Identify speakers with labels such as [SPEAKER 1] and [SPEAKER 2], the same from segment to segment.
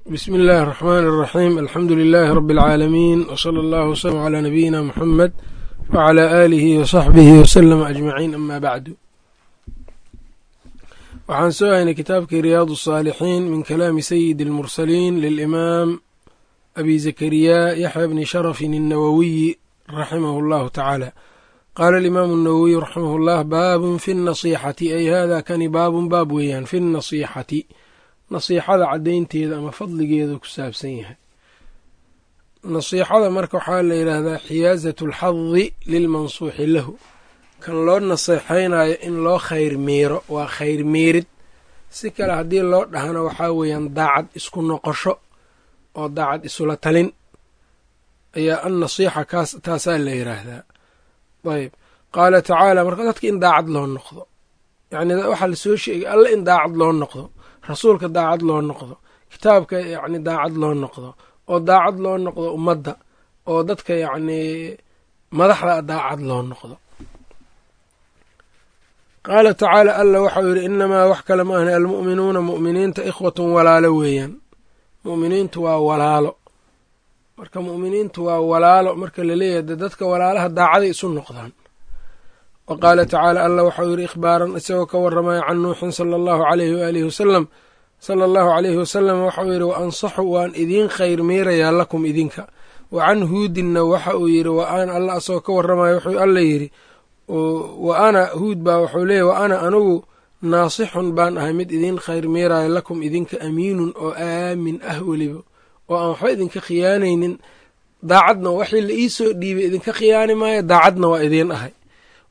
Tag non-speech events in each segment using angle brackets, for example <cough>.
[SPEAKER 1] bsmi illaahi الرaxmaan الraxiim alxamdu lilaahi rabi اlcaalamiin wslى اllah wslm clى nabiyina muxamed wclى aalihi wsaxbihi wslm ajmaciin ama bacdu waxaan soo haynay kitaabkii riyaad الsaalixiin min kalaami sayidi اlmursaliin lilimaam abi zakariya yaxya bni sharafin الnawowiyi raximah اllahu tacaala qaala alimaamu الnawowiyu raximah اllah baabun fi الnasixati ay hada kani baabun baab weeyaan fi الnasixati nasiixada caddaynteeda ama fadligeeda ku saabsan yahay. Nasiixada marka waxaa la yidhaahdaa xiyaasatu alxadi lilmansuuxi lahu. Kan loo naseexaynayo in loo khayr miiro waa khayr miirid. Si kale haddii loo dhahana waxaa weeyaan daacad isku noqosho oo daacad isula talin. Ayaa an nasiixa kaas taasaa la yidhaahdaa. Ayb qaala tacaala marka dadka in daacad loo noqdo. Yacni waxaa la soo sheegay alle in daacad loo noqdo rasuulka daacad loo noqdo kitaabka yacni daacad loo noqdo oo daacad loo noqdo ummadda oo dadka yacnii madaxda daacad loo noqdo. Qaala tacaala alla waxau yidhi inamaa wax kale ma ahna almu'minuuna mu'miniinta ikhwatun walaalo weeyaan. Mu'miniintu waa walaalo. Marka mu'miniintu waa walaalo marka la leeyahay dadka walaalaha daacaday isu noqdaan wa qaala tacaala alla waxau yidhi ikhbaaran isagoo ka waramaya can nuuxin sala allahu alayhi waalihi wasalam. Sala allahu alayhi wasalam waxau yidhi wa ansaxu waan idiin khayr miirayaa lakum idinka. Wa can huudinna waxa uu yidhi wa ana alla asagoo ka waramaya wuxuu alla yidhi wa ana huud baa wuxuu leeyahy wa ana anigu naasixun baan ahay mid idiin khayr miiraya lakum idinka amiinun oo aamin ah weliba oo aan waxba idinka khiyaanaynin. Daacadna waxii la ii soo dhiibay idinka khiyaani maayo daacadna waa idiin ahay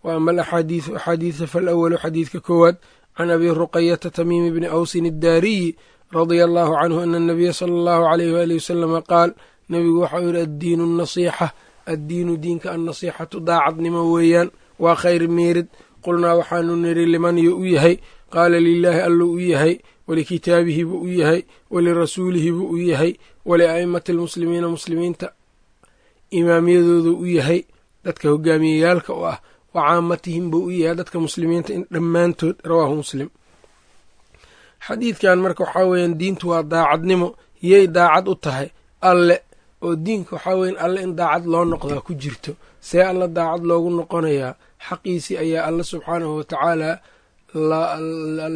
[SPEAKER 1] wa ama alaxaadiidu axaadiida faalawalu xadiidka koowaad. Can abi ruqayata tamiimi bni awsin addaariyi radia allahu canhu ana anabiya sala allahu alayh waalihi wasalama qaal nebigu waxau yidhi addiinu nasiixa addiinu diinka annasiixatu daacadnimo weeyaan waa khayr miirid qulnaa waxaanu nidhi liman yo u yahay? Qaala lilaahi alluu u yahay walikitaabihi buu u yahay walirasuulihi buu u yahay walia'immati almuslimiina muslimiinta imaamyadoodu u yahay. Dadka hogaamiyeyaalka u ah wa caamatihim buu u yahay dadka muslimiinta in dhammaantood rawaahu muslim. Xadiidkan marka waxaa weeyaan diintu waa daacadnimo yay daacad u tahay alle oo diinka waxaa weyan alle in daacad loo noqdaa ku jirto. See alla daacad loogu noqonayaa xaqiisii ayaa alle subxaanahu watacaala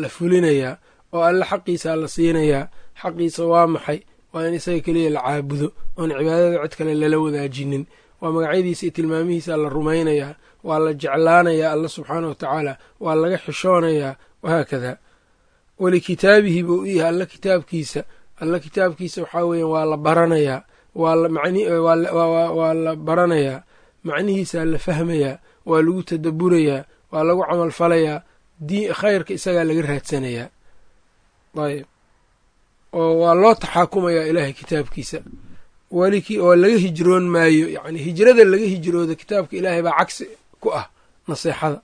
[SPEAKER 1] la fulinayaa oo alle xaqiisaa la siinayaa xaqiisa waa maxay? Waa in isaga keliya la caabudo oon cibaadada cid kale lala wadaajinin. Waa magacyadiisa iyo tilmaamihiisa la rumaynayaa waa la jeclaanayaa alla subxaana wa tacaala. Waa laga xishoonayaa wahaakada walikitaabihi buu u yahay alla kitaabkiisa. Alla kitaabkiisa waxaa weeyaan waa la baranayaa. Waa la baranayaa. Macnihiisaa la fahmayaa waa lagu tadaburayaa. Waa lagu camal falayaa. Khayrka isagaa laga raadsanayaa. Ayb oo waa loo taxaakumayaa ilaahay kitaabkiisa. Oo laga hijroon maayo yani hijrada laga hijrooda kitaabka ilaahay baa cagsi ku ah naseexada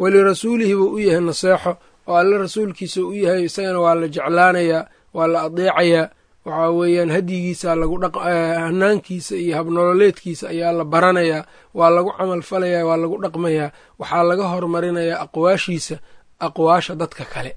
[SPEAKER 1] walirasuulihi buu u yahay naseexo oo alle rasuulkiisa u yahay isagana waa la jeclaanayaa waa la adeecayaa waxaa weeyaan hadyigiisa hanaankiisa iyo habnololeedkiisa ayaa la baranayaa waa lagu camal falayaa waa lagu dhaqmayaa waxaa laga hormarinayaa aqwaashiisa aqwaasha dadka kale.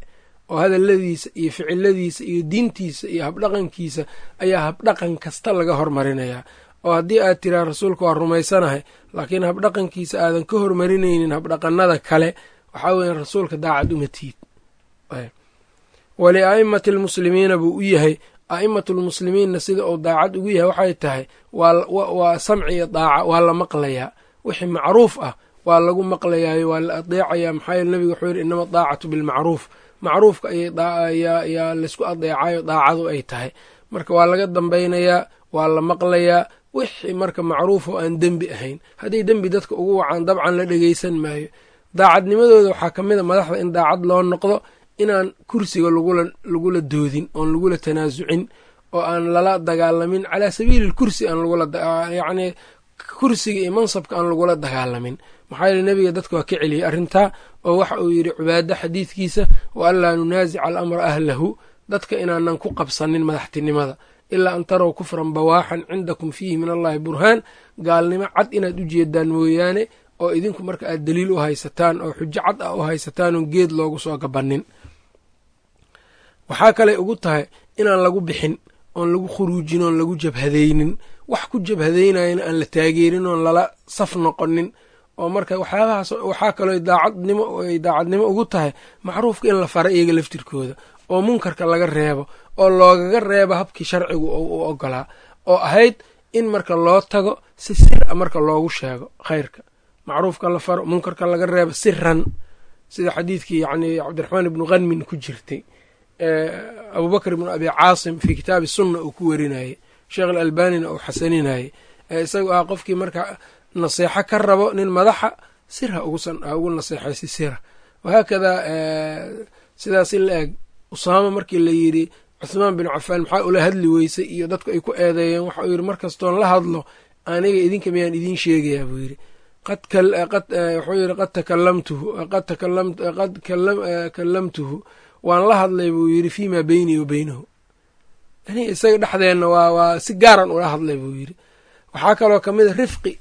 [SPEAKER 1] Oo hadalladiisa iyo ficiladiisa iyo diintiisa iyo habdhaqankiisa ayaa habdhaqan kasta laga hormarinayaa oo haddii aad tiraa rasuulka waa rumaysanahay laakiin habdhaqankiisa aadan ka hormarinaynin habdhaqanada kale waxaa weya rasuulka daacad uma tiid wali a'immati buu u yahay. A'imatu lmuslimiinna sida uu daacad ugu yahay waxay tahay waa samci iyo daaca waa la maqlayaa. Wixii macruuf ah waa lagu maqlayaayo waa la adeecayaa. Maxaa yeele nebiga wuxuu yidhi inama daacatu bilmacruuf macruufka ayaa laysku adeecayo daacadu ay tahay. Marka waa laga dambaynayaa waa la maqlayaa wixii marka macruuf oo aan dembi ahayn. Hadday dembi dadka ugu wacaan dabcan la dhegeysan maayo. Daacadnimadooda waxaa ka mid a madaxda in daacad loo noqdo inaan kursiga lagula doodin oon lagula tanaasucin oo aan lala dagaalamin. Calaa sabiili lkursi aan lagulayacni kursiga iyo mansabka aan lagula dagaalamin. Maxaa yeele nebiga dadka waa ka celiyey arrintaa oo waxa uu yidhi cibaado xadiidkiisa wa anlaa nunaasica alamra ahlahu. Dadka inaanan ku qabsanin madaxtinimada ilaa an tarow kufran bawaaxan cindakum fiihi min allahi burhaan. Gaalnimo cad inaad u jeedaan mooyaane oo idinku marka aad daliil u haysataan oo xujo cad ah u haysataan oon geed loogu soo gabannin waxaa kaley ugu tahay inaan lagu bixin oon lagu khuruujin oon lagu jabhadaynin. Wax ku jabhadaynayana aan la taageerin oon lala saf noqonin. Oo marka waxyaabahaas waxaa kaloo daacadnimo ay daacadnimo ugu tahay macruufka in la fara iyaga laftirkooda oo munkarka laga reebo oo loogaga reebo habkii sharcigu u ogolaa oo ahayd in marka loo tago si sir a marka loogu sheego khayrka. Macruufka la faro munkarka laga reebo siran sida xadiidkii yacni cabdiraxmaan ibnu khanmin ku jirtay. Abubakr ibnu abi caasim fii kitaabi sunna uu ku werinayey sheekh alalbanina uu xasaninayey isagu ah qofkii marka naseexo ka rabo nin madaxa sir ha ugu naseexay si sira wahaakadaa sidaas in la eg usaama markii la yidhi cuhmaan bin cafaan maxaa ula hadli weysay iyo dadku ay ku eedeeyeen? Waxauu yidhi markastoon la hadlo aniga idinka miyaan idiin sheegayaa buu yidhi. Wuxuu yidhi qad qad kallamtuhu waan la hadlay buu yidhi fii beynii wa beynahu aniga isaga dhexdeenna waa waa si gaaran ula hadlay buu yidhi. Waxaa kaloo ka mid a rifqi.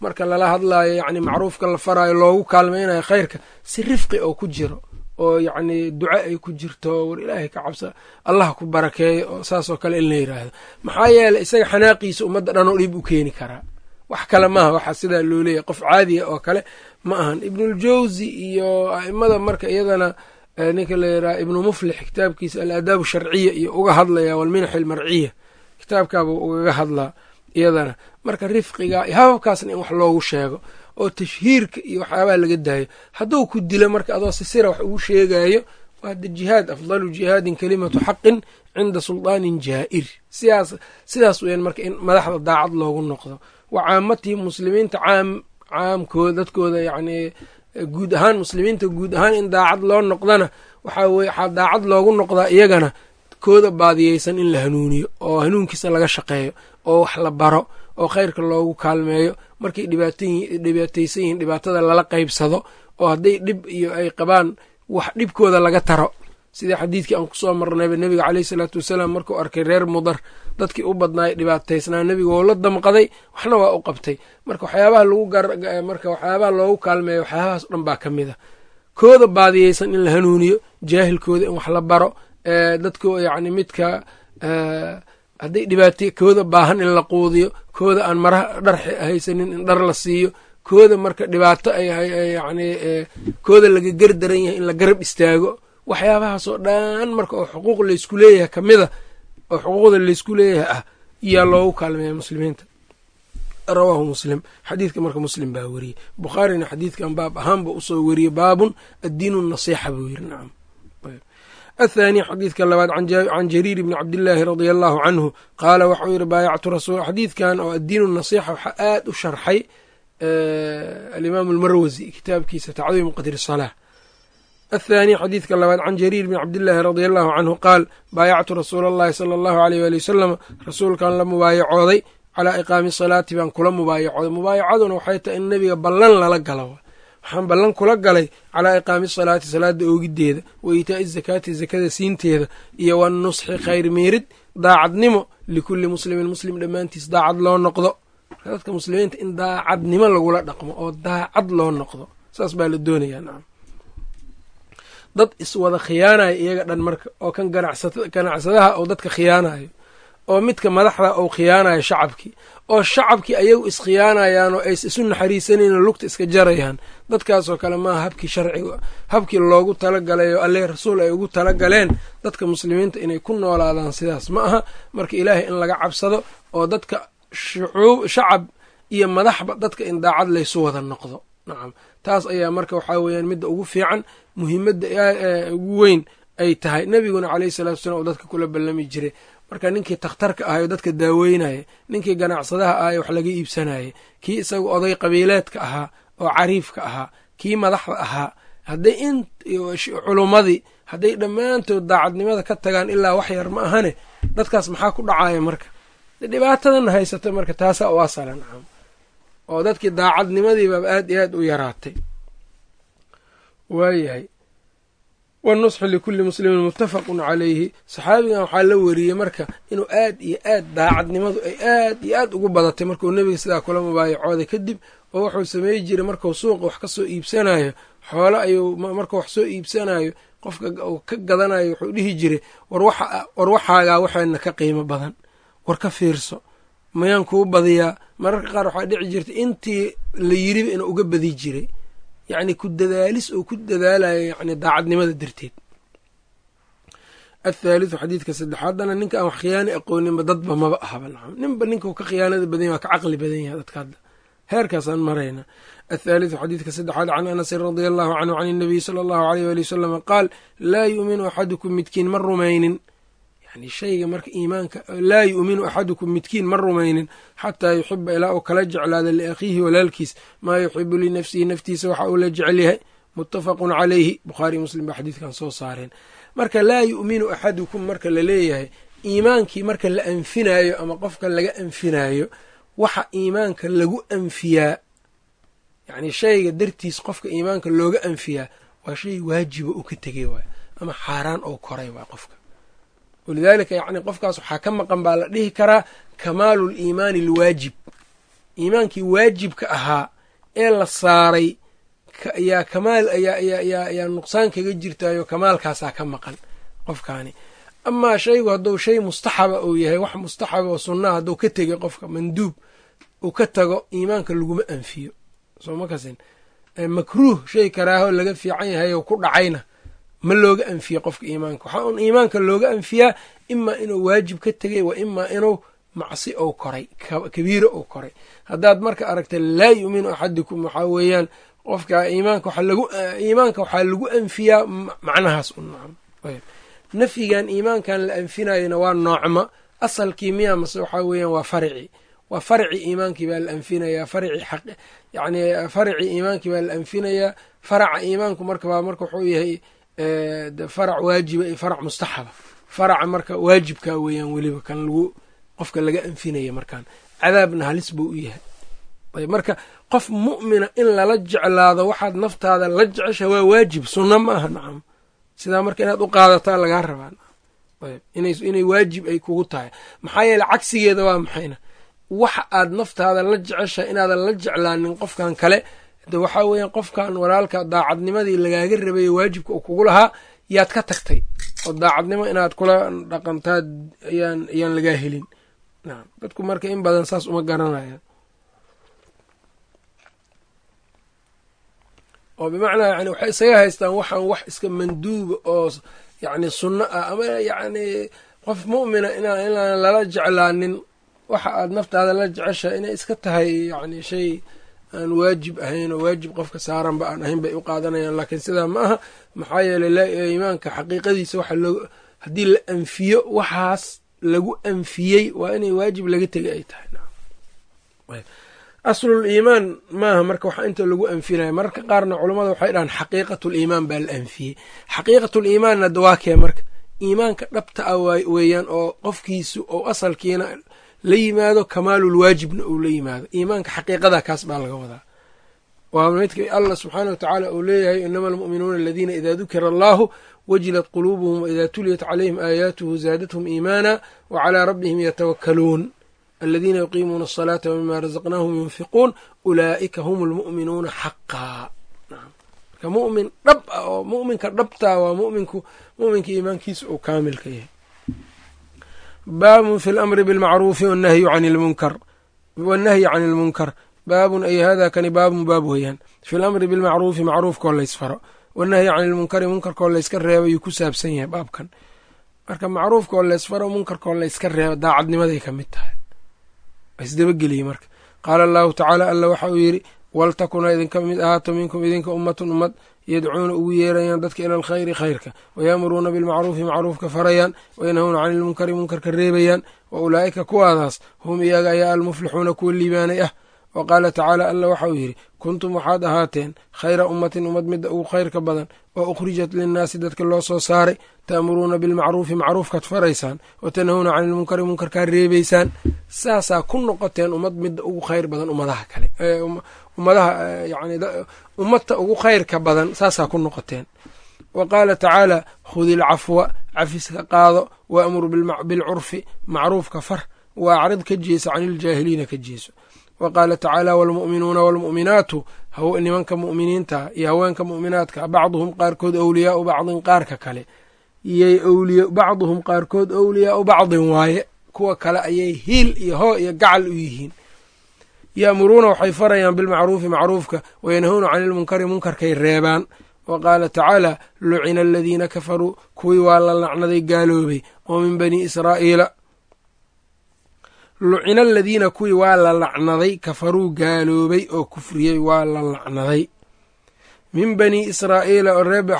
[SPEAKER 1] Marka lala hadlaayo yacni macruufka la faraayo loogu kaalmaynayo khayrka si rifqi oo ku jiro oo yacni duco ay ku jirto war ilaahay ka cabsa allah ku barakeeyo oo saasoo kale in la yidhaahdo maxaa yeeley isaga xanaaqiisa ummadda dhanoo dhib u keeni karaa wax kale maaha waxaa sidaa loo leeyahy qof caadiya oo kale ma ahan. Ibnuuljawsi iyo a'imada marka iyadana ninka la yidhaha ibnu muflix kitaabkiisa alaadaabu sharciya iyo uga hadlaya walminax almarciya kitaabkaabuu ugaga hadlaa iyadana. Marka rifqiga iyo hababkaasna in wax loogu sheego oo tashhiirka iyo waxyaabaha laga daayo. Hadduu ku dilo marka adoo si sira wax ugu sheegayo waa de jihaad afdalu jihaadin kalimatu xaqin cinda sulطaanin jaa'ir. Sidaas weyan marka in madaxda daacad loogu noqdo. Wa caamatihim muslimiinta caam caamkooda dadkooda yacnii guud ahaan muslimiinta guud ahaan in daacad loo noqdana waxaa weye waxaa daacad loogu noqdaa iyagana kooda baadiyeysan in la hanuuniyo oo hanuunkiisa laga shaqeeyo oo wax la baro oo khayrka loogu kaalmeeyo. Markay dhibaataysan yihiin dhibaatada lala qaybsado oo hadday dhib iyo ay qabaan wax dhibkooda laga taro. Sida xadiidkii aan ku soo marnayba nebiga caleyhi salaatu wasalaam markuu arkay reer mudar dadkii u badnaay dhibaataysnaa nebiga wou la damqaday waxna waa u qabtay. Marka waxyaabaha lagu marka waxyaabaha loogu kaalmeeyo waxyaabahaas dhan baa ka mid a. Kooda baadiyeysan in la hanuuniyo jaahilkooda in wax la baro dadko yacni midka hadday dhibaatay kooda baahan in la quudiyo kooda aan maraha dhar haysanin in dhar la siiyo kooda marka dhibaato ay yacni kooda laga gardaran yahay in la garab istaago waxyaabahaasoo dhan marka oo xuquuq laysku leeyahay ka mida oo xuquuqda laysku leeyahay ah yaa loogu kaalmeeya muslimiinta. Rawaahu muslim. Xadiidka marka muslim baa weriyey bukhaarina xadiidkan baab ahaanba u soo weriyey baabun addiinu nasiixa buu yiri nacam athaani xadiidka labaad can jariir bni cabdillaahi radia allahu canhu qaala waxau yidhi baayactu rasul xadiidkan oo addiinu nasiixa waxaa aad u sharxay alimaamu almarwasi kitaabkiisa tacdiimu qadri salaa athaani xadiidka labaad can jariir bni cabdillaahi radia allahu canhu qaal baayactu rasuula allahi sala allahu aleyh waali wasalam rasuulkan la mubaayacooday calaa iqaami salaati baan kula mubaayacooday mubaayacaduna waxay tahay in nebiga ballan lala galo waxaan ballan kula galay calaa iqaami salaati salaada oogiddeeda wa iitaa'i zakaati zakada siinteeda iyo wanusxi khayr miirid daacadnimo likulli muslimin muslim dhammaantiis daacad loo noqdo. Dadka muslimiinta in daacadnimo lagula dhaqmo oo daacad loo noqdo. Saas baa la doonayaa nacam dad iswada khiyaanayo iyaga dhan marka oo kan ganacsadaha oo dadka khiyaanayo oo midka madaxda uu khiyaanayo shacabkii oo shacabkii ayagu iskhiyaanayaan oo ays isu naxariisanayno lugta iska jarayaan. Dadkaasoo kale maaha habkii sharciga habkii loogu talagalay oo alle rasuul ay ugu talagaleen dadka muslimiinta inay ku noolaadaan sidaas. Ma aha marka ilaahay in laga cabsado oo dadka shacab iyo madaxba dadka in daacad laysu wada noqdo. Nacam taas ayaa marka waxaa weeyaan midda ugu fiican muhiimadda ugu weyn ay tahay. Nebiguna caleyhi salatu wasalaam oo dadka kula ballami jiray marka ninkii takhtarka ahay oo dadka daaweynaya ninkii ganacsadaha ahay wax laga iibsanayay kii isaga oday qabiileedka ahaa oo cariifka ahaa kii madaxda ahaa hadday in culummadii hadday dhammaantood daacadnimada ka tagaan ilaa wax yar ma ahane dadkaas maxaa ku dhacaya marka? Dhibaatadan haysata marka taasaa u asala nacam. Oo dadkii daacadnimadiiba aad iyo aad u yaraatay. Waayahay wanusxu likulli muslimin muttafaqun calayhi saxaabigan waxaa la weriyey marka inuu aad iyo aad daacadnimadu ay aad iyo aad ugu badatay markuu nebiga sidaa kula mubaayacooday kadib oo wuxuu sameey jiray markuu suuqa wax ka soo iibsanayo xoolo ayuu markuu wax soo iibsanayo qofka ka gadanayo wuxuu dhihi jiray war waxaagaa waxaana ka qiimo badan war ka fiirso mayaan kuu badiyaa. Mararka qaar waxaa dhici jirtay intii la yiriba inuu uga badi jiray yacni ku dadaalis oo ku dadaalaya yacni daacadnimada darteed. Athaalithu xadiidka saddexaad haddana ninka aan wax khiyaani aqooninba dadba maba ahaba nacam. Ninba ninka ka khiyaanada badan yahy waa ka caqli badan yahay dadka hadda. Heerkaasaan marayna. Athaalithu xadiidka saddexaad can anasin radia allahu canhu can inabiyi sala allahu aleyh waali wasalama qaal laa yuuminu axadukum midkiin ma rumaynin yani shayga marka iimaanka laa yu'minu axadukum midkiin ma rumaynin xataa yuxiba ilaa uu kala jeclaada liakhiihi walaalkiis. Maa yuxibu linafsihi naftiisa waxa uu la jecel yahay. Muttafaqun calayhi bukhaari muslim baa xadiidkan soo saareen. Marka laa yu'minu axadukum marka la leeyahay iimaankii marka la anfinaayo ama qofka laga anfinaayo waxa iimaanka lagu anfiyaa yacni shayga dartiis qofka iimaanka looga anfiyaa waa shay waajiba uu ka tegay waay ama xaaraan oo koray waay qofka walidaalika yacni qofkaas waxaa ka maqan baa la dhihi karaa kamaalu liimaani alwaajib iimaankii waajibka ahaa ee la saaray yaa kamaal ayaa nuqsaan kaga jirtaayo kamaalkaasaa ka maqan qofkaani amaa shaygu hadduu shay mustaxaba uu yahay wax mustaxaba oo sunnaa hadduu ka tegay qofka manduub uu ka tago iimaanka laguma anfiyo soo ma makruuh shay karaaho laga fiican yahay oo ku dhacayna ma looga anfiye qofka iimaanka. Waxaa un iimaanka looga anfiyaa imaa inuu waajib ka tegay wa imaa inuu macsi ou koray kabiiro ou koray. Haddaad marka aragta laa yu'minu axadukum waxaa weeyaan qofka iimaanka waxaa lagu anfiyaa macnahaas nafyigan iimaankan la anfinayona waa noocma. Asalkii miya mase waxaa weeyaan waa farci waa farci iimaankii baa la anfinayaa farci xaq yacni farci iimaankii baa la anfinayaa faraca iimaanku marka marka wuxuu yahay farac waajiba iyo farac mustaxaba faraca marka waajibkaa weeyaan weliba kan lagu qofka laga anfinaya markaan. Cadaabna halis buu u yahay. Ayb marka qof mu'mina in lala jeclaado waxaad naftaada la jecesha waa waajib sunno ma aha nacam sidaa marka inaad u qaadataa lagaa rabaa ayb inay waajib ay kugu tahay. Maxaa yeele cagsigeeda waa maxayna. Waxa aad naftaada la jeceshahay inaadan la jeclaanin qofkan kale de waxaa weeyaan qofkan walaalka daacadnimadii lagaaga rabayo waajibka uu kugu lahaa yaad ka tagtay oo daacadnimo inaad kula dhaqantaad ayaan ayaan lagaa helin. Nacam dadku marka in badan saas uma garanayaan. Oo bimacnaa yani waxay isaga haystaan waxaan wax iska manduuba oo yacni sunno ah ama yacni qof mu'mina inaa inaan lala jeclaanin waxa aad naftaada la jeceshahay inay iska tahay yacni shay aan waajib ahayn oo waajib qofka saaranba aan ahayn bay u qaadanayaan. Laakiin sidaa ma aha maxaa yeeley iimaanka xaqiiqadiisa waxa loo haddii la anfiyo waxaas lagu anfiyey waa inay waajib laga tegay ay tahay. Aslul iimaan maaha marka waxa inta lagu anfinaya mararka qaarna culammada waxay dhahaan xaqiiqatul iimaan baa la anfiyey. Xaqiiqatul iimaanna dawaakee marka iimaanka dhabta ah weeyaan oo qofkiisu oo asalkiina la yimaado kamaalul waajibna uu la yimaado. Iimaanka xaqiiqada kaas baa laga wadaa. Waa midka allah subxaana wa tacaala uu leeyahay inama almu'minuuna aladiina idaa dukira allahu wajilat quluubuhum waida tuliyat calayhim aayaatuhu zaadathum iimaana wa calaa rabbihim yatawakkaluun. Aladiina yuqiimuuna asalaata wmima razaqnaahum yunfiquun ulaa'ika hum lmu'minuuna xaqaa marka mumin dhab ah oo muminka dhabtaa waa muminku muminka iimaankiisa uu kaamilka yahay baabun fi lamri bilmacruufi wannahyi can lmunkar. Wannahyi can ilmunkar baabun ay hada kani baabun baab weeyaan fi lamri bilmacruufi macruufkoo laysfaro wannahyi can ilmunkari munkarkoo layska reebo ayuu ku saabsan yahay baabkan. Marka macruufkoo laysfaro munkarkoo layska reebo daacadnimaday ka mid tahay. Isdabageliyey marka. Qaala allahu tacaala alla waxa uu yidhi waltakuna idinka mid ahaato minkum idinka ummatun ummad yadcuuna ugu yeerayaan dadka ila alkhayri khayrka wayaamuruuna bilmacruufi macruufka farayaan wayanhawna cani ilmunkari munkarka reebayaan wa ulaa'ika kuwaadaas hum iyaga ayaa almuflixuuna kuwa liibaanay ah. Wa qaala tacaala alla waxa uu yidhi kuntum waxaad ahaateen khayra ummatin ummad midda ugu khayrka badan oo ukhrijat linnaasi dadka loo soo saaray ta'muruuna bilmacruufi macruufkaad faraysaan wa tanhawna cani ilmunkari munkarkaa reebaysaan saasaa ku noqoteen ummad midda ugu khayr badan ummadaha kale ummadaha yani ummadta ugu khayrka badan saasaa ku noqoteen. Wa qaala tacaala khudi ilcafwa cafiska qaado waamur bilcurfi macruufka far wa acrid ka jeeso cani iljaahiliina ka jeeso. Wa qaala tacaala waalmu'minuuna waalmu'minaatu nimanka mu'miniinta iyo haweenka mu'minaadka bacduhum qaarkood owliyaau bacdin qaarka kale. Yay bacduhum qaarkood owliyaau bacdin waaye kuwa kale ayay hiil iyo hoo iyo gacal u yihiin ya'muruuna waxay farayaan bilmacruufi macruufka wayanhauna cani ilmunkari munkarkay reebaan. Wa qaala tacaala lucina aladiina kafaruu kuwii waa la lacnaday gaaloobay oo min bani israa'iila. Lucina aladiina kuwii waa la lacnaday kafaruu gaaloobay oo kufriyey waa la lacnaday. Min bani israa'iila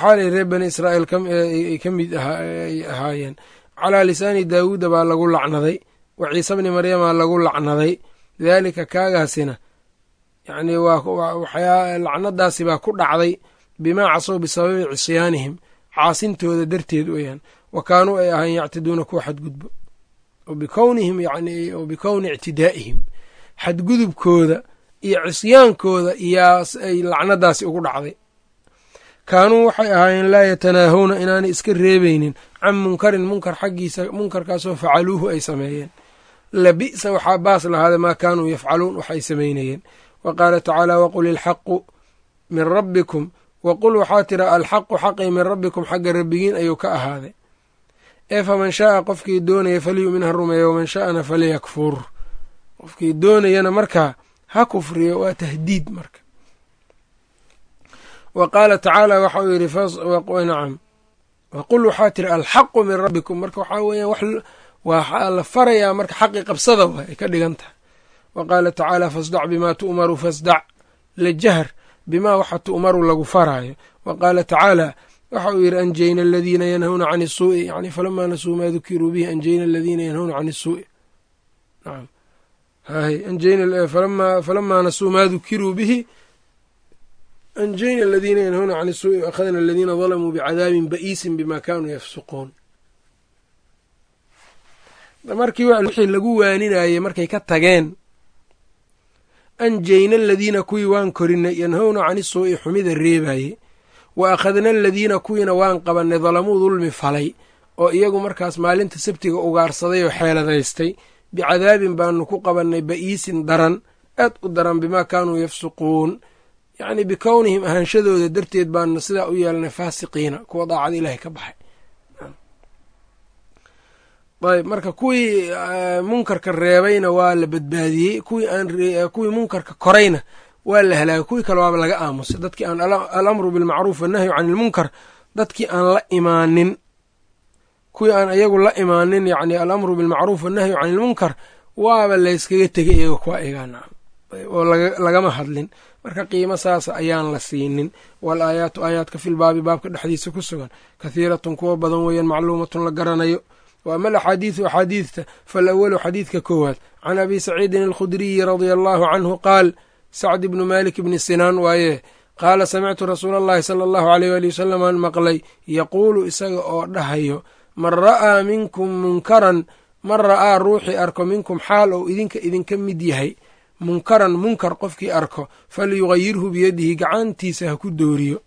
[SPEAKER 1] xaalay reer bani israa'iil ay ka mid ay ahaayeen. Calaa lisaani daawuuda baa lagu lacnaday wa ciise bni maryamaa lagu lacnaday daalika kaagaasina yacnii waa lacnadaasi baa ku dhacday bimaa casow bisababi cisyaanihim caasintooda darteed weyaan wa kaanuu ay ahayn yactiduuna kuwa xadgudbo. Bikownihim yani bikowni ictidaa'ihim. Xadgudubkooda iyo cisyaankooda iyaa ay lacnadaasi ugu dhacday. Kaanuu waxay ahaayeen laa yatanaahawna inaanay iska reebaynin can munkarin munkar xaggiisa munkarkaasoo facaluuhu ay sameeyeen labi'sa waxaa baas lahaada maa kaanuu yafcaluun waxay samaynayeen. Wa qaala tacaala waqul ilxaqu min rabbikum waqul waxaa tira alxaqu xaqii min rabbikum xagga rabbigiin ayuu ka ahaaday. Ee faman shaaa qofkii doonaya falyu'min ha rumeeya waman shaa'ana falyakfur. Qofkii doonayana markaa ha kufriyo waa tahdiid marka. Wa qaala tacaala waxa uu yidhi nacam waqul waxaa tiri alxaqu min rabbikum marka waxaa weeyaan waxaa la farayaa marka xaqi qabsada waay ay ka dhigan tahay wa qaala tacaala fasdac bimaa tu'maru fasdac lajahr bimaa waxa tu'maru lagu faraayo. Wa qaala tacaala waxa uu yidhi anjayna aladiina yanhawna can isuu'i yani falamaa nasuu maa dukiruu bihi anjayna aladiina yanhawna can isuu'i anjayna falamaa nasuu maa dukiruu bihi anjayna aladiina yanhawna can isuu'i waakhadna aladiina dalamuu bicadaabin ba'iisin bima kaanuu yafsuquun markii wixii lagu waaninayey markay ka tageen anjayna aladiina kuwii waan korinay yanhawna can isuu'i xumida reebaye wa akhadna aladiina kuwiina waan qabannay dalamuu dulmi falay oo iyagu markaas maalinta sabtiga ugaarsaday oo xeeladaystay bicadaabin baanu ku qabannay ba'iisin daran aad u daran bimaa kaanuu yafsuquun. Yacnii bikownihim ahaanshadooda darteed baanu sidaa u yeelnay faasiqiina kuwa daacada ilaahay ka baxay ayb marka kuwii munkarka reebayna waa la badbaadiyey kuwii munkarka korayna waa la halaagay kuwii kale waaba laga aamusay. Dadkii aan alamru bilmacruuf wannahyu can ilmunkar dadkii aan la imaanin kuwii aan iyagu la imaanin yacni alamru bilmacruuf wannahyu can ilmunkar waaba layskaga tegay iyaga kuwa igaa oo lagama hadlin. Marka qiimo saasa ayaan la siinin. Wal aayaatu aayaadka filbaabi baabka dhexdiisa ku sugan. Kathiiratun kuwa badan weeyaan macluumatun la garanayo wa ama alaxaadiidu axaadiidta faalawalu xadiidka koowaad. Can abi saciidin alkhudriyi radia allaahu canhu qaal sacd ibnu malik ibni sinaan waaye qaala samictu rasuula allahi sala allahu aleyh waali wasalam aan maqlay yaquulu isaga oo dhahayo man ra'aa minkum munkaran man ra'aa ruuxii arko minkum xaal ou idinka idinka mid yahay munkaran munkar qofkii arko falyugayirhu biyadihi gacantiisa ha ku dooriyo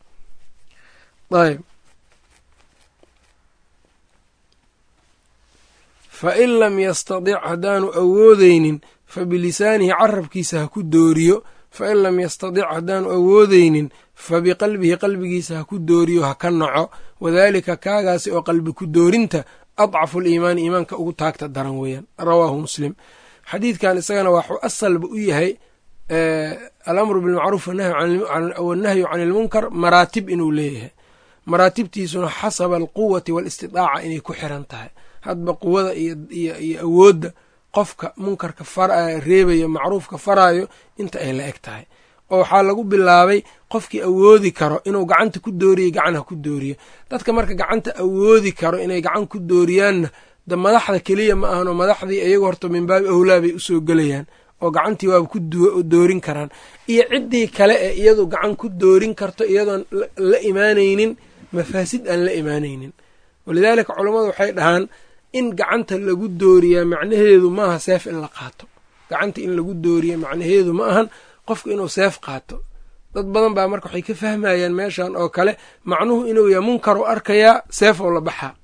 [SPEAKER 1] ayb fa in lam yastadic haddaanu awoodeynin fa bilisaanihi carabkiisa ha ku dooriyo. Fa in lam yastadic haddaanu awoodeynin fa biqalbihi qalbigiisa ha ku dooriyo ha ka naco. Wadaalika kaagaasi oo qalbi ku doorinta adcafu liimaani iimaanka ugu taagta daran weeyaan. Rawaahu muslim. Xadiidkan isagana waxuu asalba u yahay alamru bilmacruuf wannahyu can ilmunkar maraatib inuu leeyahay. Maraatibtiisuna xasaba alquwati waalistidaaca inay ku xiran tahay hadba quwada iyo awoodda qofka munkarka reebayo macruufka faraayo inta ay la eg tahay. Oo waxaa lagu bilaabay qofkii awoodi karo inuu gacanta ku dooriyo gacan ha ku dooriyo. Dadka marka gacanta awoodi karo inay gacan ku dooriyaanna da madaxda keliya ma ahanoo madaxdii iyagu horta min baabi owlaa bay u soo gelayaan oo gacantii waaba ku doorin karaan. Iyo ciddii kale ee iyadu gacan ku doorin karto iyadoon la imaanaynin mafaasid aan la imaanaynin. Walidaalika culammadu waxay dhahaan in gacanta lagu dooriyaa macnaheedu maaha seef in la qaato. Gacanta in lagu dooriya macnaheedu ma ahan qofku inuu seef qaato. Dad badan baa marka waxay ka fahmayaan meeshan oo kale macnuhu inuu yahay munkaru arkayaa seefoo la baxaa.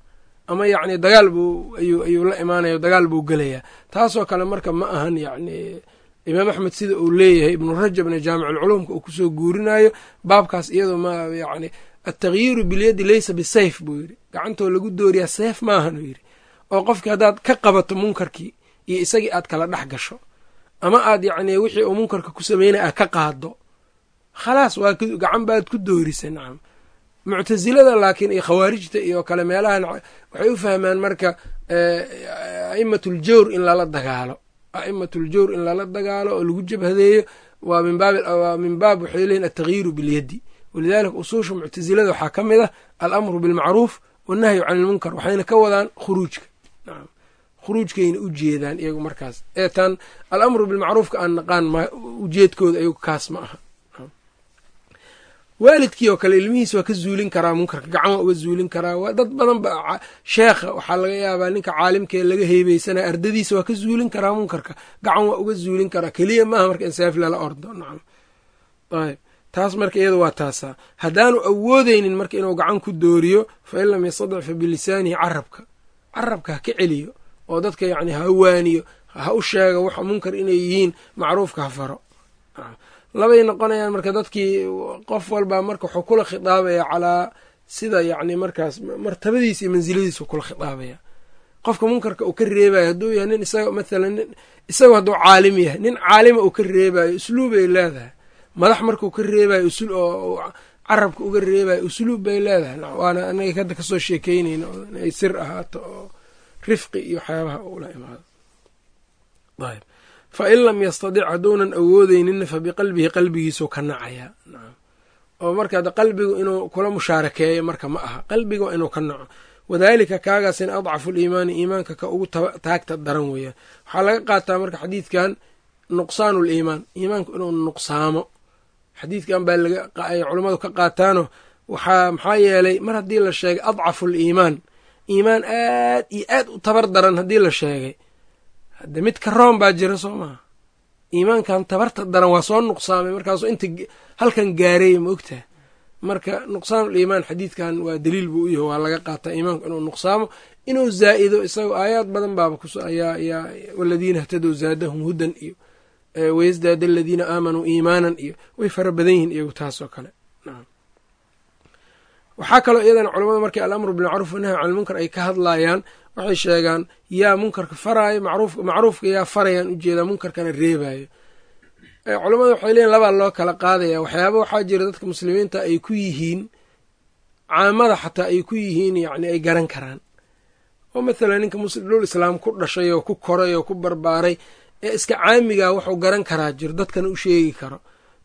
[SPEAKER 1] Ama yacni dagaal buu ayuu la imaanaya dagaal buu gelayaa. Taasoo kale marka ma ahan yacni imaam axmed sida uu leeyahay ibnu rajabna jaamiculculuumka uu ku soo guurinayo baabkaas iyadoo ma yani altakhyiiru bilyadi leysa bisayf buu yidhi. Gacantoo lagu dooriyaa seef maahan uu yidhi oo qofkii haddaad ka qabato munkarkii iyo isagii aad kala dhex gasho ama aad yacni wixii uu munkarka ku sameynaya aad ka qaado khalaas waa gacan baad ku doorisay nacam. Muctasilada laakiin iyo khawaarijta iyo kale meelahan waxay u fahmaan marka a'imatljawr in lala dagaalo. A'imatljawr in lala dagaalo oo lagu jabhadeeyo waa min baab waxay leeyihiin altakhyiiru bilyaddi walidalika usuusha muctasilada waxaa ka mid ah alamru bilmacruuf wannahyu can ilmunkar waxayna ka wadaan khuruujka khuruujkayna u jeedaan iyagu markaas. Ee tan alamru bilmacruufka aan naqaan ujeedkooda ayagu kaas ma aha. Waalidkii oo kale ilmihiis waa ka zuulin karaa munkarka waa uga zuulin karaa. Dad badan ba sheekha waxaa laga yaabaa ninka caalimkee laga heybeysanaya ardadiisa waa ka zuulin karaa munkarka gacan waa uga zuulin karaa. Keliya maaha marka in seef lala ordo. Nacam ayb taas marka iyada waa taasaa. Haddaanu awoodeynin marka inuu gacan ku dooriyo fa in lam yastadic fa bilisaanihi carabka carabka ha ka celiyo oo dadka yacni ha waaniyo ha u sheega waxa munkar inay yihiin macruufka ha faro. Labay noqonayaan marka dadkii qof walbaa marka wuxuu kula khitaabaya calaa sida yacni markaas martabadiisa iyo mansiladiisa kula khitaabaya qofka munkarka uu ka reebayo hadduu yahay nin isaga mathalan nin isagoo hadduu caalim yahay nin caalima uu ka reebayo usluubay leedahay. Madax markuu ka reebayo oo carabka uga reebayo usluub bay leedahay. Waana anaga hadda ka soo sheekeynayna oo inay sir ahaato oo rifqi iyo waxyaabaha ula imaado. Ayb. Fa in lam yastadic hadduunan awoodeyninna fa biqalbihi qalbigiisuu ka nacayaa oo marka qalbigu inuu kula mushaarakeeyo marka ma aha. Qalbiga inuu ka naco. Wadaalika kaagaasina adcafu liimaani iimaanka ka ugu taagta daran weeyaan. Waxaa laga qaataa marka xadiidkan nuqsaanu liimaan iimaanku inuu nuqsaamo xadiidkan baa ay culammadu ka qaataano. Waxaa maxaa yeelay mar haddii la sheegay adcafu liimaan iimaan aad iyo aad u tabar daran haddii la sheegay. Hadde mid ka roon baa jira soo maha iimaankan tabarta daran waa soo nuqsaamay markaasuu inta halkan gaareey ma ogtaha marka nuqsaanul iimaan xadiidkan waa daliil buu u yahay waa laga qaataa iimaanku inuu nuqsaamo inuu zaa'ido isagoo aayaad badan baaba kus ayaa yaa waladiina htadow zaadahum hudan iyo wayasdaada aladiina aamanuu iimaanan iyo way fara badan yihiin iyagu taasoo kale. Waxaa kaloo iyadana culamada markay alamru bilmacruuf wanahyu can ilmunkar ay ka hadlaayaan waxay sheegaan yaa munkarka faraayo macruufka yaa farayaan u jeedaa munkarkana reebayo culamada waxay leeyiin labaa loo kala qaadaya waxyaaba waxaa jira dadka muslimiinta ay ku yihiin caamada xataa ay ku yihiin yacni ay garan karaan. Oo mathalan ninka dhul islaam ku dhashay oo ku koray oo ku barbaaray ee iska caamigaa wuxuu garan karaa jiro dadkana u sheegi karo.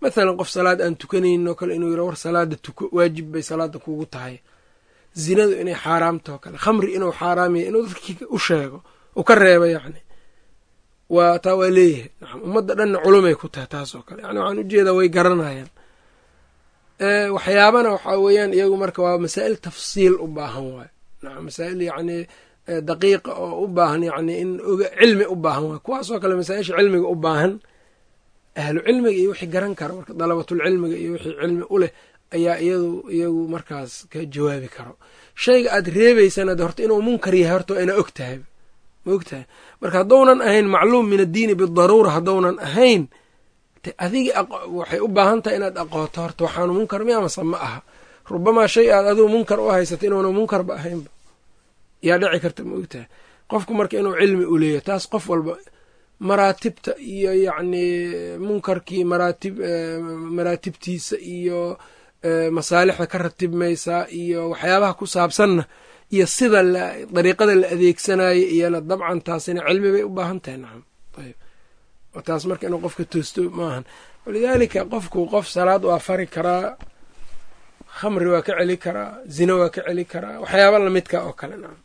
[SPEAKER 1] Mathalan qof salaad aan tukanaynin oo kale inuu yiro war salaada tuko waajib bay salaada kugu tahay. Zinadu inay xaaraamtao kale khamri inuu xaaraamaya inuu dadkii u sheego u ka reebo yacni waa taa waa leeyahay. Nacam ummadda dhanna culumay ku tahay taas oo kale. Yani waxaan u jeedaa way garanayaan. Waxyaabana waxaa weeyaan iyagu marka waa masaa'il tafsiil u baahan waayo. Nacam masaa'il yacni daqiiqa oo u baahan yacni in oga cilmi u baahan. Waayo kuwaasoo kale masaa-isha cilmiga u baahan ahlu cilmiga iyo wixii garan kara marka dalabatulcilmiga iyo wixii cilmi u leh ayaa iyadu iyagu markaas ka jawaabi karo. Shayga aad reebaysana de horta inuu munkar yahay horta waa inaa og ma og marka haddounan ahayn macluum min addiini bidaruura haddounan ahayn te adigi waxay u baahan tahay inaad aqooto horta waxaanu munkar miya mase ma aha. Rubamaa shay aad adigu munkar u haysato inuuna munkarba ahaynba yaa dhici karta ma og tahay qofku marka inuu cilmi u leeyahy taas qof walba maraatibta iyo yacni munkarkii maraatib maraatibtiisa iyo masaalixda ka ratibmaysaa iyo waxyaabaha ku saabsanna iyo sida dariiqada la adeegsanayo iyona dabcan taasina cilmi bay u baahan tahay nacam ayb taas marka inuu qofka toosto maahan walidaalika qofku qof salaad waa fari karaa khamri waa ka celi karaa zina waa ka celi karaa waxyaaba lamidka oo kale nacam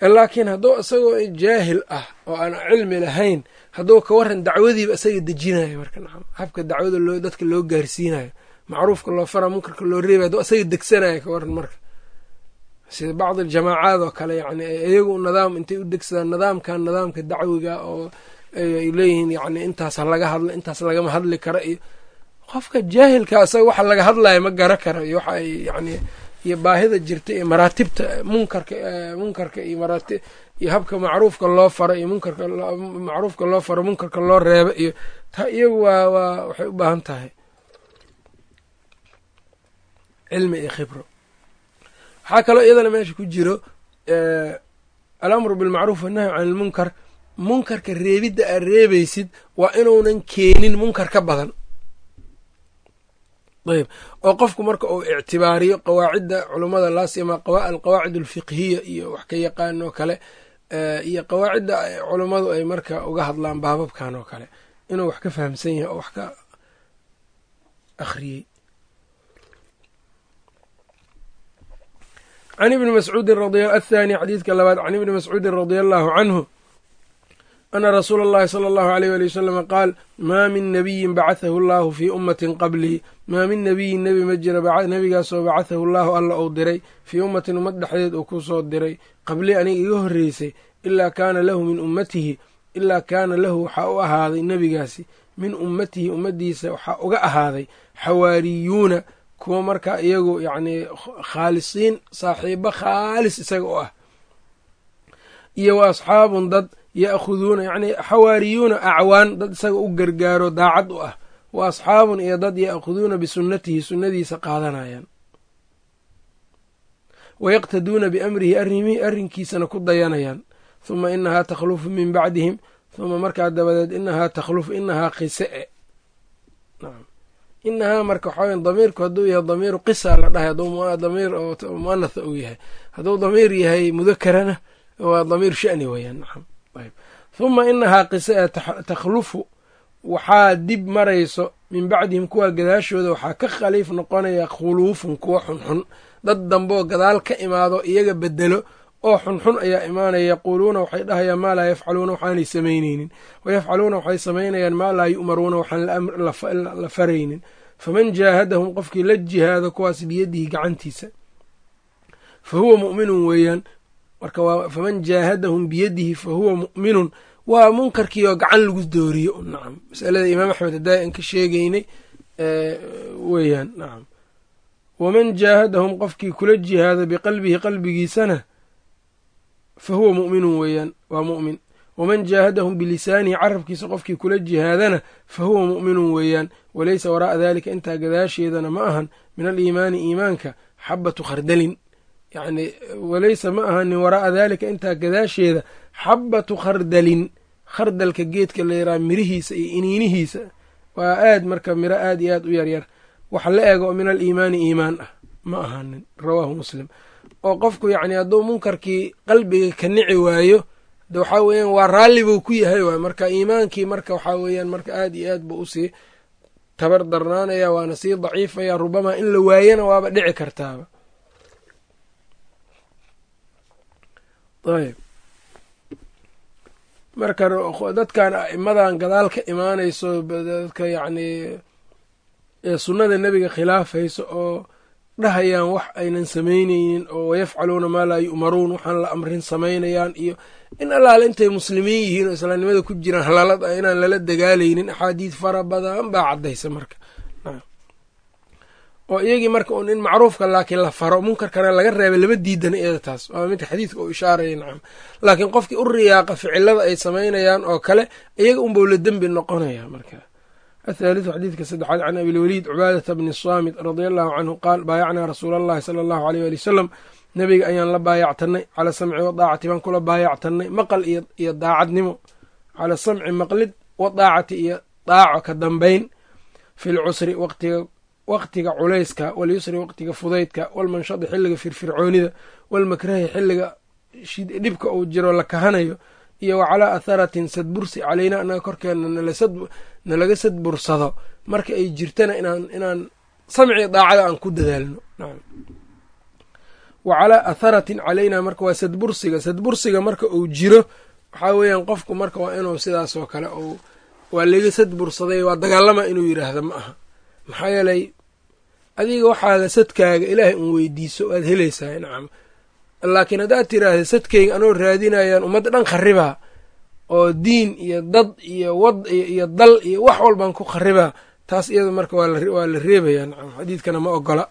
[SPEAKER 1] laakiin hadduu isagoo jaahil ah oo aan cilmi lahayn hadduu ka waran dacwadiiba isaga dejinayo marka nacam habka dacwada loo dadka loo gaarsiinayo macruufka loo fara munkarka loo reebay hadduu isaga degsanayo ka waran marka. Sida bacd aljamaacaad oo kale yani iyagu nidaam intay u degsadaan nidaamkan nidaamka dacwiga oo ay leeyihiin yani intaas ha laga hadlo intaas lagama hadli karo iyo qofka jaahilka isaga waxa laga hadlayo ma gara karo iyo waxa ay yani iyo baahida jirta iyo maraatibta munkarka munkarka iyo maraati iyo habka macruufka loo faro iyo munkarka macruufka loo faro munkarka loo reebo iyo ta iyagu waa waa waxay u baahan tahay cilmi iyo khibro. Waxaa kaloo iyadana meesha ku jiro alamru bilmacruuf wannahyu can ilmunkar munkarka reebidda aad reebaysid waa inuunan keenin munkar ka badan ayb. Oo qofku marka uu ictibaariyo qawaacidda culummada laasima alqawaacid alfiqhiya iyo wax ka yaqaan oo kale iyo qawaacidda culummadu ay marka uga hadlaan baababkan oo kale. Inuu wax ka fahamsan yahay oo wax ka akhriyey can ibni mascuudin athani xadiidka labaad can ibni mascuudin radia allahu canhu ana rasuula اllahi salى allahu aleyh wali wasalama qaal maa min nabiyin bacathahu allahu fii ummatin qablii maa min nabiyin nebi ma jira nebigaasoo bacathahu allahu alla uu diray fii ummatin ummad dhexdeed uu ku soo diray qablii aniga iga horreysay ilaa kaana lahu min ummatihi ilaa kaana lahu waxaa u ahaaday nebigaasi min ummatihi ummaddiisa waxaa uga ahaaday xawaariyuuna kuwa markaa iyagu yacnii khaalisiin saaxiibo khaalis isaga u ah iyo wa asxaabun dad ya'khuduuna yacnii xawaariyuuna acwaan dad isaga u gargaaro daacad u ah. Wa asxaabun iyo dad ya'khuduuna bisunnatihi sunnadiisa qaadanayaan. Wayaqtaduuna biamrihi arrimii arrinkiisana ku dayanayaan. Huma inahaa takhlufu min bacdihim huma markaa dabadeed inahaa takhlufu inahaa qise inahaa marka waxaa damiirku hadduu yahay damiiru qisa la dhahay hadduu damiir oo muanatha uu yahay. Hadduu damiir yahay mudakarana waa damiir sha'ni weeyaan nacam huma inahaa qise takhlufu. Waxaa dib marayso min bacdihim kuwa gadaashooda waxaa ka khaliif noqonaya khuluufun kuwa xunxun. Dad dambeoo gadaal ka imaado iyaga bedelo oo xunxun ayaa imaanaya yaquuluuna waxay dhahayaan maa laa yafcaluuna waxaanay samaynaynin. Wayafcaluuna waxay samaynayaan maa laa yu'maruuna waxaan la faraynin. Faman jaahadahum qofkii la jihaado kuwaas biyadihi gacantiisa. Fa huwa mu'minun weeyaan marka faman jaahadahum biyadihi fa huwa mu'minun. Waa munkarkii oo gacan lagu dooriyo. Nacam masalada imaam axmed haddaa aan ka sheegaynay weeyaan nacam waman jaahadahum qofkii kula jihaada biqalbihi qalbigiisana fa huwa mu'minun weeyaan waa mu'min. Waman jaahadahum bilisaanihi carabkiisa qofkii kula jihaadana fa huwa mu'minun weeyaan walaysa waraa'a daalika intaa gadaasheedana ma ahan min aliimaani iimaanka xabatu khardalin yacni walaysa ma ahanin waraa'a daalika intaa gadaasheeda xabatu khardalin khardalka geedka la yaraa mirihiisa iyo iniinihiisa. Waa aad marka miro aad iyo aad u yaryar. Wax la eego min aliimaani iimaan ah. Ma ahaanin rawaahu muslim. Oo qofku yacni hadduu munkarkii qalbiga ka nici waayo de waxaa weeyaan waa raalli buu ku yahay waay. Marka iimaankii marka waxaa weeyaan marka aad iyo aad buu u sii tabar darnaanaya waana sii daciifaya. Rubamaa in la waayana waaba dhici kartaaba ayb. Marka dadkan a'imadan gadaal ka imaanayso dadka yacnii sunnada nebiga khilaafayso oo dhahayaan wax aynan samaynaynin oo wayafcaluuna maa laa yu'maruun waxaan la amrin samaynayaan iyo in allaale intay muslimiin yihiin oo islaamnimada ku jiraan inaan lala dagaalaynin axaadiid fara badan baa caddaysa marka oo iyagii marka un in macruufka laakiin la faro munkarkana laga reebay lama diidana iyada taas. Waa midka xadiidka uu ishaaraya nacam. Laakiin qofkii u riyaaqa ficilada ay samaynayaan oo kale iyaga unbau la dembi noqonaya marka. Athaalitثu xadiidka saddexaad can abilwaliid cubaadata bni saamit radia allahu canhu qaal baayacnaa rasuula allahi sala allahu aleyh ali wasalam nebiga ayaan la baayactanay cala samci wadaacati baan kula baayactanay maqal iyo daacadnimo. Cala samci maqlid wadaacati iyo daaco ka dambayn. Fi lcusri waqtiga waqtiga culayska walyusri waqtiga fudaydka walmanshadi xilliga firfircoonida walmakrahi xilliga dhibka uu jiro la kahanayo iyo wa calaa atharatin sadbursi calaynaa anaga korkeena nalaga sadbursado marka ay jirtana inaan inaan samci daacada aan ku dadaalno. Wa calaa atharatin calaynaa marka waa sadbursiga sadbursiga marka uu jiro waxaa weeyaan qofku marka waa inuu sidaasoo kale waa laga sadbursaday waa dagaalama inuu yidhaahdo ma aha. Maxaa yeelay adiga waxaaga sadkaaga ilaahay un weydiiso waad helaysaa nacam. Laakiin haddaad tiraahda sadkayga anoo raadinayaan ummadda dhan kharibaa oo diin iyo dad iyo wad iyo dal iyo wax walbaan ku kharibaa taas iyada marka waa la reebayaa nacam. Xadiidkana ma ogola.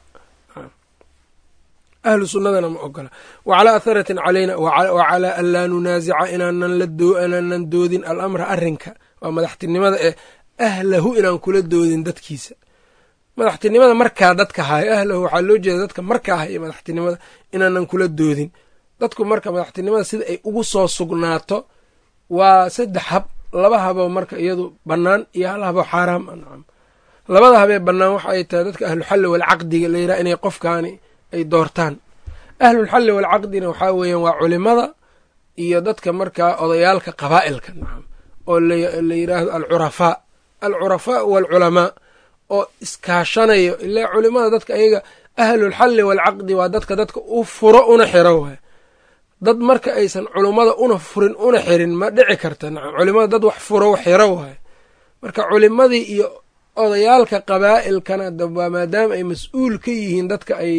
[SPEAKER 1] Ahlu sunnadana ma ogola. Wa calaa atharatin calayna wa calaa an laa nunaasica inaanan doodin alamra arrinka. Waa madaxtinimada ee ahlahu inaan kula doodin dadkiisa madaxtinimada markaa dadka hayo ahlahu waxaa loo jeeda dadka markaa hayo madaxtinimada inaanan kula doodin. Dadku marka madaxtinimada sida ay ugu soo sugnaato waa saddex hab. Laba haboo marka iyadu bannaan iyo hal haboo xaaraam. Nacam labada habee bannaan waxa ay tahay dadka ahluxalli walcaqdiga la yidhaha inay qofkaani ay doortaan. Ahlulxalli walcaqdina waxaa weeyaan waa culimada iyo dadka markaa odayaalka qabaa'ilka. Nacam oo la yidhaahdo alcurafaa alcurafaa waalculamaa oo iskaashanayo ilaa culimada dadka ayaga ahlulxalli waalcaqdi waa dadka dadka u furo una xiro waay. Dad marka aysan culummada una furin una xirin ma dhici karta. Nacam culimada dad wax furo wax xiro waayo marka culimadii iyo odayaalka qabaa'ilkana maadaama ay mas'uul ka yihiin dadka ay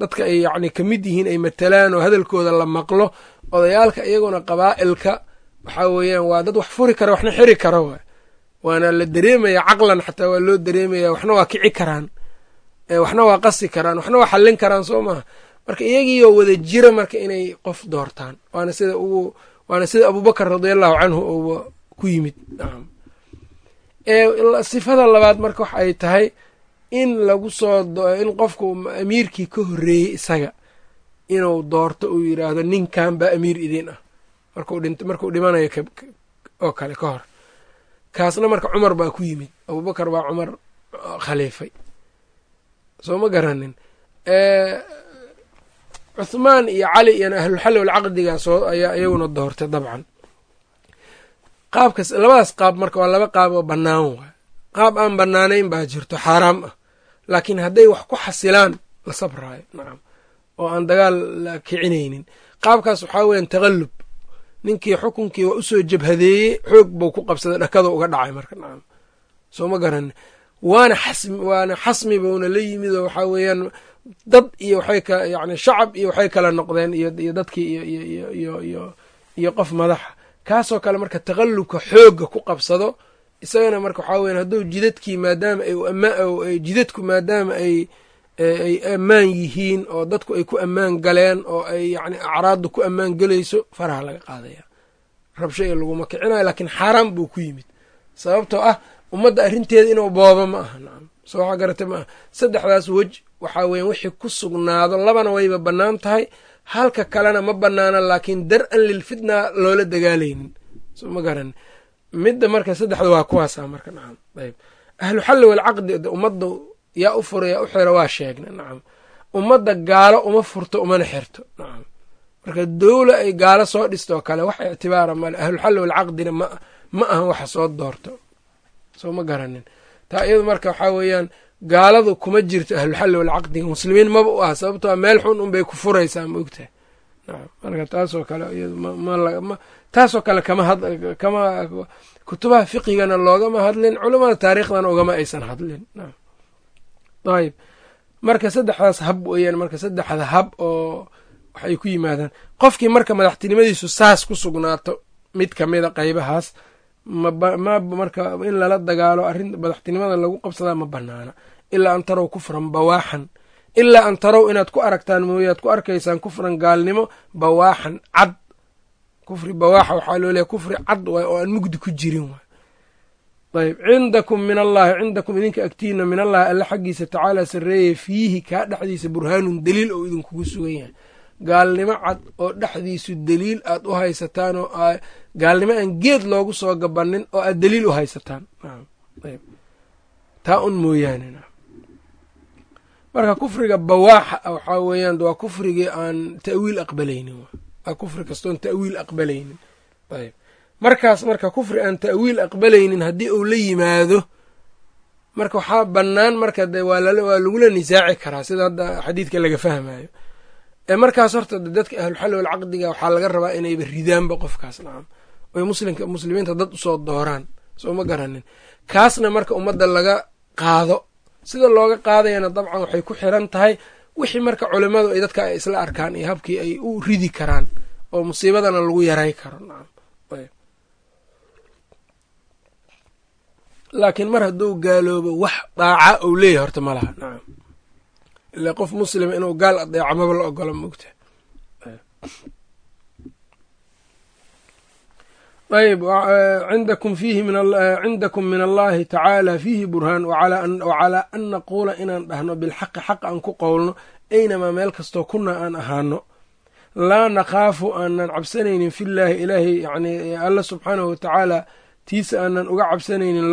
[SPEAKER 1] dadka ay yacni ka mid yihiin ay matalaan oo hadalkooda la maqlo. Odayaalka iyaguna qabaa'ilka waxaa weeyaan waa dad wax furi kara waxna xiri kara waay waana la dareemaya caqlan xataa waa loo dareemaya waxna waa kici karaan waxna waa qasi karaan waxna waa xallin karaan soo maha marka iyagiioo wada jira marka inay qof doortaan waana sida ugu waana sida abubakar radiallahu canhu uuba ku yimid sifada labaad marka wax ay tahay in lagu soo in qofku amiirkii ka horreeyey isaga inuu doorto uu yidhaahdo ninkan baa amiir idin ah. Markuu dhimanayo oo kale ka hor kaasna marka cumar baa ku yimid abubakar baa cumar khaliifay. Soo ma garanin. Cuthmaan iyo cali iyona ahlulxalli walcaqdiga soo ayaa iyaguna doortay dabcan. Qaabkas labadaas qaab marka waa laba qaab oo bannaan waay qaab aan bannaanayn baa jirto xaaraam ah. Laakiin hadday wax ku xasilaan la sabraayo nacam oo aan dagaal la kicinaynin. Qaabkaas waxaa weeyaan taqallub ninkii xukunkii waa u soo jabhadeeyey xoog buu ku qabsaday dhakada uga dhacay marka. Nacam soo ma garanin waana xasmi waana xasmi buuna la yimid oo waxaa weeyaan dad iyo waxay ka yacni shacab iyo waxay kala noqdeen iyo iyo dadkii iyo iyo iyo iyo iyo qof madaxa kaasoo kale marka taqallubka xoogga ku qabsado isagana marka waxaa weyan hadduu jidadkii maadaama ay jidadku maadaama ay ay ammaan yihiin oo dadku ay ku ammaan galeen oo ay yacni acraadda ku ammaan gelayso faraha laga qaadaya. Rabsho iyo laguma kicinayo laakiin xaaraan buu ku yimid. Sababtoo ah ummadda arrinteeda inuu boobo ma aha nacam soo waxa garata ma aha. Saddexdaas wej waxaa weyan wixii ku sugnaado labana wayba bannaan tahay. Halka kalena ma bannaana laakiin dar-an lilfitna loola dagaalaynin. Ma garan. Midda marka saddexda waa kuwaasa marka nacam ayb ahlu xalli walcaqdi ummadda yaa u fura yaa u xira waa sheegna nacam ummadda gaalo uma furto umana xirto. Nacam marka dowla ay gaalo soo dhistoo kale wax ictibaara male ahluxalli walcaqdina ma ma ahan waxa soo doorto. Soo ma garanin. Taa iyadu marka waxaa weeyaan gaaladu kuma jirto ahluxalli walcaqdiga muslimiin maba u ah sababto meel xun unbay ku furaysaa ma ogtahay. Nacam marka taasoo kale iyadu mma taasoo kale kama had kama kutubaha fiqigana loogama hadlin culamada taariikhdana ugama aysan hadlin. Nacam ayb. Marka saddexdaas hab weeyaan marka saddexda hab oo waxay ku yimaadaan qofkii marka madaxtinimadiisu saas ku sugnaato mid kamida qaybahaas ma marka in lala dagaalo arrin madaxtinimada lagu qabsadaa ma banaana ilaa an tarow kufran bawaaxan. Ilaa an tarow inaad ku aragtaan mooyaad ku arkaysaan kufran gaalnimo bawaaxan cad. Kufri bawaaxa waxaa loo leeyahy kufri cad waay oo aan mugdi ku jirin waay ayb cindakum min allahi cindakum idinka agtiina min allahi alle xaggiisa tacaala sarreeyey fiihi kaa dhexdiisa burhaanun daliil oo idinkugu sugan yahay. Gaalnimo cad oo dhexdiisu daliil aad u haysataan oo gaalnimo aan geed loogu soo gabanin oo aad daliil u haysataan. Taa un mooyaane marka kufriga bawaaxa waxaa weeyaan waa kufrigii aan ta'wiil aqbalaynin kufri kastoon ta'wiil aqbalaynin ayb markaas marka kufri aan ta'wiil aqbalaynin haddii uu la yimaado marka waxaa bannaan marka de waa lagula nisaaci karaa sida hadda xadiidka laga fahmayo markaas horta dadka ahluxalli walcaqdiga waxaa laga rabaa inayba ridaanba qofkaas nacam. Oy muslimka muslimiinta dad u soo dooraan soo ma garanin. Kaasna marka ummadda laga qaado sida looga qaadayana dabcan waxay ku xiran tahay wixii marka culimmadu ay dadka ay isla arkaan iyo habkii ay u ridi karaan oo musiibadana lagu yaray karo nacam laakiin mar hadduu gaaloobo wax daaca ou leeyahy horta ma laha. Nacam ile qof muslima inuu gaal adeeco maba la ogola moogta ayb cindakum min allahi tacaala fiihi burhaan wacalaa an naquula inaan dhahno bilxaqi xaq aan ku qowlno aynamaa meel kastoo kuna aan ahaano. Laa nakhaafu aanan cabsanaynin fillaahi ilaahay yani alla subxaanahu watacaala tiisa aanan uga cabsanaynin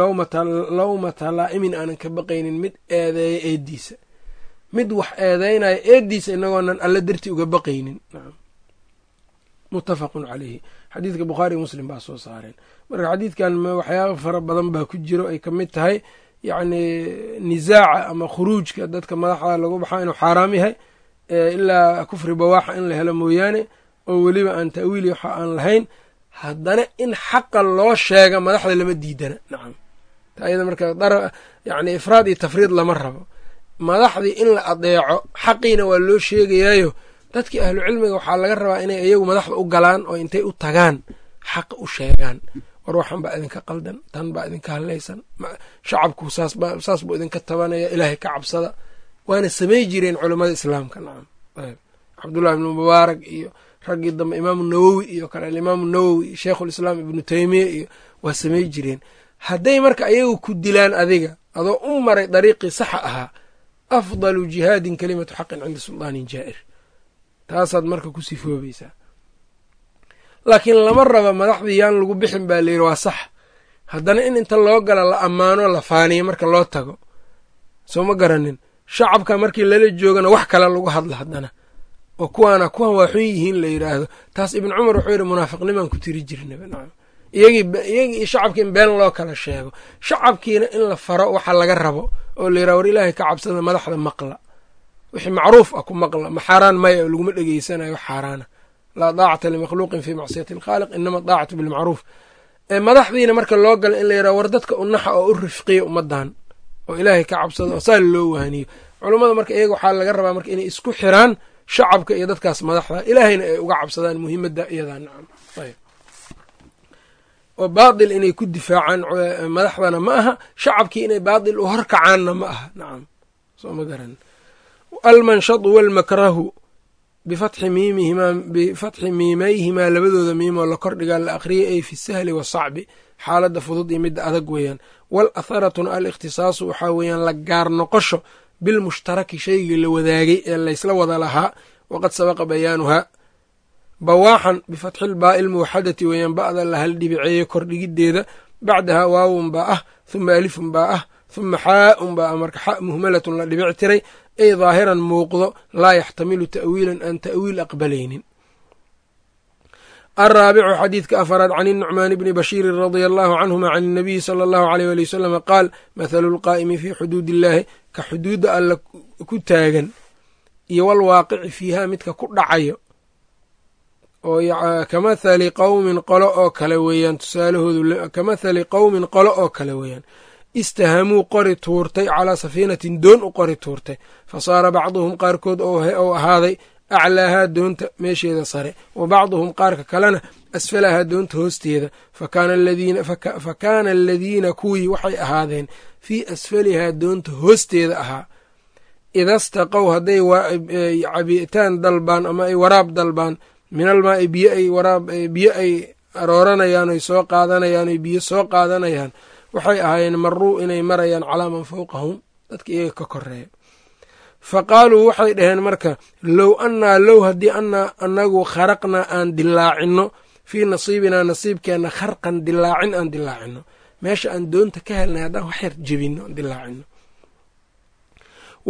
[SPEAKER 1] lowmata laa'imin aanan ka baqaynin mid eedeeya eeddiisa. Mid wax eedeynaya eeddiisa inagoonan alla darti uga baqaynin. Muttafaqun caleyhi xadiidka bukhaari muslim baa soo saareen. Marka xadiidkan waxyaaba fara badan baa ku jiro ay ka mid tahay yacni nisaaca ama khuruujka dadka madaxda lagu baxaa inuu xaaraam yahay ilaa kufri bawaaxa in la helo mooyaane oo weliba aan ta'wiili waxa aan lahayn haddana in xaqa loo sheega madaxda lama diidana. Nacam. Taayada marka yani ifraad iyo tafriid lama rabo. Madaxdii in la adeeco xaqiina waa loo sheegayaayo. Dadkii ahlu cilmiga waxaa laga rabaa inay iyagu madaxda u galaan oo intay u tagaan xaqa u sheegaan. War waxan baa idinka qaldan tan baa idinka hadlaysan shacabku saas buu idinka tabanaya ilaahay ka cabsada. Waana samay jireen culammada islaamka nacam. Cabdullahi ibnu mubaarak iyo raggii dambe imaamu nawowi iyo kale alimaamu nawowi sheikhulislaam ibnu teymiya iyo waa samay jireen. Hadday marka ayagu ku dilaan adiga adoo u maray dariiqii saxa ahaa afdalu jihaadin kalimatu xaqin cinda sultaanin jaa'ir. Taasaad marka ku sifoobaysaa laakiin lama raba madaxdii yaan lagu bixin baa layidhi waa sax. Haddana in inta loo gala la ammaano la faaniyo marka loo tago soo ma garanin. Shacabka markii lala joogana wax kale lagu hadla haddana oo kuwaana kuwan waa xun yihiin la yidhaahdo. Taas ibn cumar wuxuu yidhi munaafiqnimaan ku tiri nacam. Iyagii shacabkii in been loo kala sheego. Shacabkiina in la faro waxa laga rabo oo la yidhaha war ilaahay ka cabsada madaxda maqla. Wixii macruuf ah ku maqla. Ma maya oo laguma dhegeysanayo xaaraana. Laa daacata limakhluuqin fii macsiyati alkhaaliq inama daacatu bilmacruuf madaxdiina marka loo gala in la yidhaha war dadka unaxa oo u rifqiya ummadan oo ilaahay ka cabsado oo saa loo waaniyo. Culummada marka iyaga waxaa laga rabaa marka inay isku xiraan shacabka iyo dadkaas madaxda ilaahayna ay uga cabsadaan muhiimadda iyadaa nacam oo baatil inay ku difaacaan madaxdana ma aha shacabkii inay baatil u horkacaanna ma aha nacam soo ma garan. Almanshadu walmakrahu bifatxi miimihimaa bifatxi miimayhimaa labadooda miimoo la kordhigaa la akhriyay ay fi sahli wasacbi xaaladda fudud iyo midda adag weeyaan. Wal atharatuna al ikhtisaasu waxaa weeyaan la gaar noqosho bilmushtaraki shaygii la wadaagay ee laysla wada lahaa waqad sabaqa bayaanuhaa bawaaxan bifatxil baa'i lmuwaxadati weeyaan ba'da la haldhibiceeyo kordhigiddeeda bacdahaa waawun baa ah huma alifun baa ah huma xaa'un baa ah marka xa muhmalatun la dhibic tiray ay daahiran muuqdo laa yaxtamilu ta'wiilan aan ta'wiil aqbalaynin alraabicu xadiidka afaraad can inucmaan bni bashiirin radia allahu canhuma can inabiyi sala allahu aleyh wali wasalama qaal mathalu lqaa'imi fii xuduud illaahi ka xuduudda alla ku taagan iyo walwaaqici fiiha midka ku dhacayo oo kamathali qowmin qolo oo kale weeyaan tusaalahoodu kamathali qowmin qolo oo kale weeyaan istahamuu qori tuurtay calaa safiinatin doon u qori tuurtay fa saara bacduhum qaarkood ou ahaaday aclaahaa doonta meesheeda sare wa bacduhum qaarka kalena asfalahaa doonta hoosteeda. Fa kaana aladiina kuwii waxay ahaadeen fii asfalihaa doonta hoosteeda ahaa. Idastaqow hadday cabitaan dalbaan ama ay waraab dalbaan ay waraab biyo ay arooranayaan oy soo qaadanayaan oy biyo soo qaadanayaan waxay ahaayeen maruu inay marayaan calaa man fowqahum dadka iyaga ka koreeya fa qaaluu waxay dhaheen marka low annaa low haddii annaa annagu kharaqnaa aan dilaacinno fii nasiibinaa nasiibkeenna kharqan dilaacin aan dilaacino meesha aan doonta ka helnay haddaan wax yar jebinno dilaacino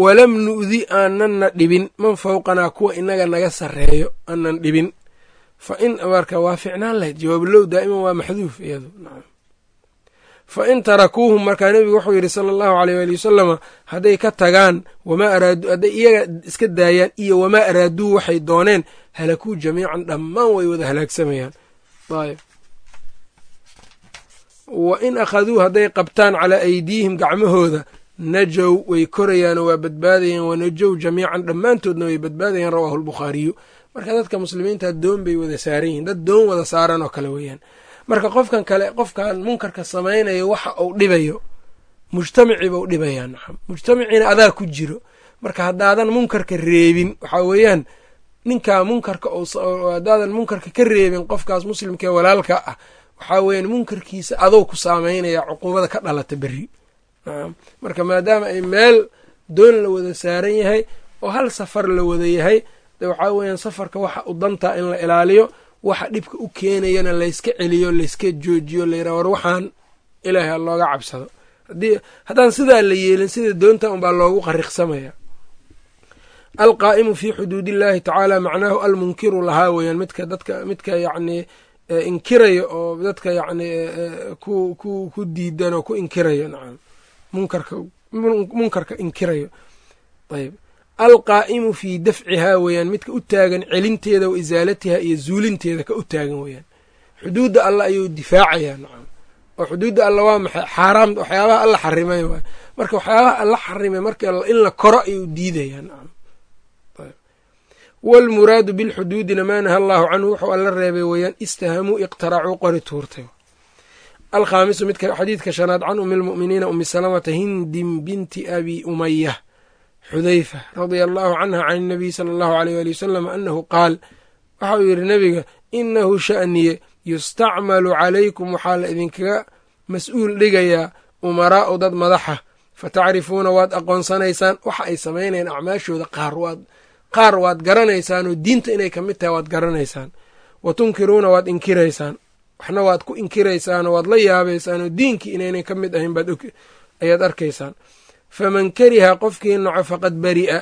[SPEAKER 1] walam nu'di aananna dhibin man fowqanaa kuwa inaga naga sarreeyo aanan dhibin. Fa in marka waa ficnaan lahayd jawaab low daa'iman waa maxduuf iyadu fa in tarakuuhum markaa nebigu wuxuu yidhi sala allahu aleyh waali wasalama hadday ka tagaan wamaa araaduu hadday iyaga iska daayaan iyo wamaa araaduu waxay dooneen halakuu jamiican dhammaan way wada halaagsamayaan ayb wa in akhaduu hadday qabtaan calaa aydiihim gacmahooda najow way korayaanoo waa badbaadayaan wanajow jamiican dhammaantoodna way badbaadayaan rawaahu albukhaariyu. Marka dadka muslimiinta doon bay wada saaran yihiin dad doon wada saaran oo kale weeyaan marka qofkan kale qofkan munkarka samaynayo waxa uu dhibayo mujtamacii bau dhibayaa nacam mujtamaciina adaa ku jiro. Marka haddaadan munkarka reebin waxaa weeyaan ninkaa munkarka haddaadan munkarka ka reebin qofkaas muslimkaee walaalka ah waxaa weeyaan munkarkiisa adou ku saameynaya cuquubada ka dhalata berri. Marka maadaama ay meel doon la wada saaran yahay oo hal safar la wada yahay de waxaa weeyaan safarka waxa u dantaa in la ilaaliyo waxa dhibka u keenayana layska celiyo layska joojiyo layraa war waxaan ilaahay ha looga cabsado. Haddaan sidaa la yeelin sida doonta unbaa loogu qariqsamaya. Alqaa'imu fii xuduud illahi tacaala macnaahu almunkiru lahaa weeyaan midka dadka midka yacnii inkirayo oo dadka yacni ku ku ku diidan oo ku inkirayo nacam. Munkarka munkarka inkirayo. Ayb alqaa'imu fii dafcihaa weeyaan midka u taagan celinteeda wa isaalatiha iyo zuulinteeda ka u taagan weeyaan. Xuduudda alla ayuu difaacayaa nacam oo xuduudda alla waa maxay? Xaaraam waxyaabaha alla xarimay waay marka waxyaabaha alla xarimay marka in la koro ayuu diidayaa nacam waalmuraadu bilxuduudina maa naha allaahu canhu wuxuu alla reebay weeyaan istahamuu iqtaracuu qori tuurtay. Alkhaamisu midka xadiidka shanaad can umi lmu'miniina umi salamata hindin binti abi umaya xudayfa radia allaahu canha can inabiy sala allahu aleyh waali wasalam annahu qaal waxa uu yidhi nebiga inahu sha'niye yustacmalu calaykum waxaa la idinkaga mas'uul dhigayaa umaraa'u dad madaxa. Fatacrifuuna waad aqoonsanaysaan waxa ay samaynayaan acmaashooda qaar waad qaar waad garanaysaan oo diinta inay ka mid tahay waad garanaysaan. Wa tunkiruuna waad inkiraysaan. Waxna waad ku inkiraysaan oo waad la yaabaysaan oo diinkii inaynay ka mid ahayn baad ayaad arkaysaan faman kariha qofkii naco faqad beri'a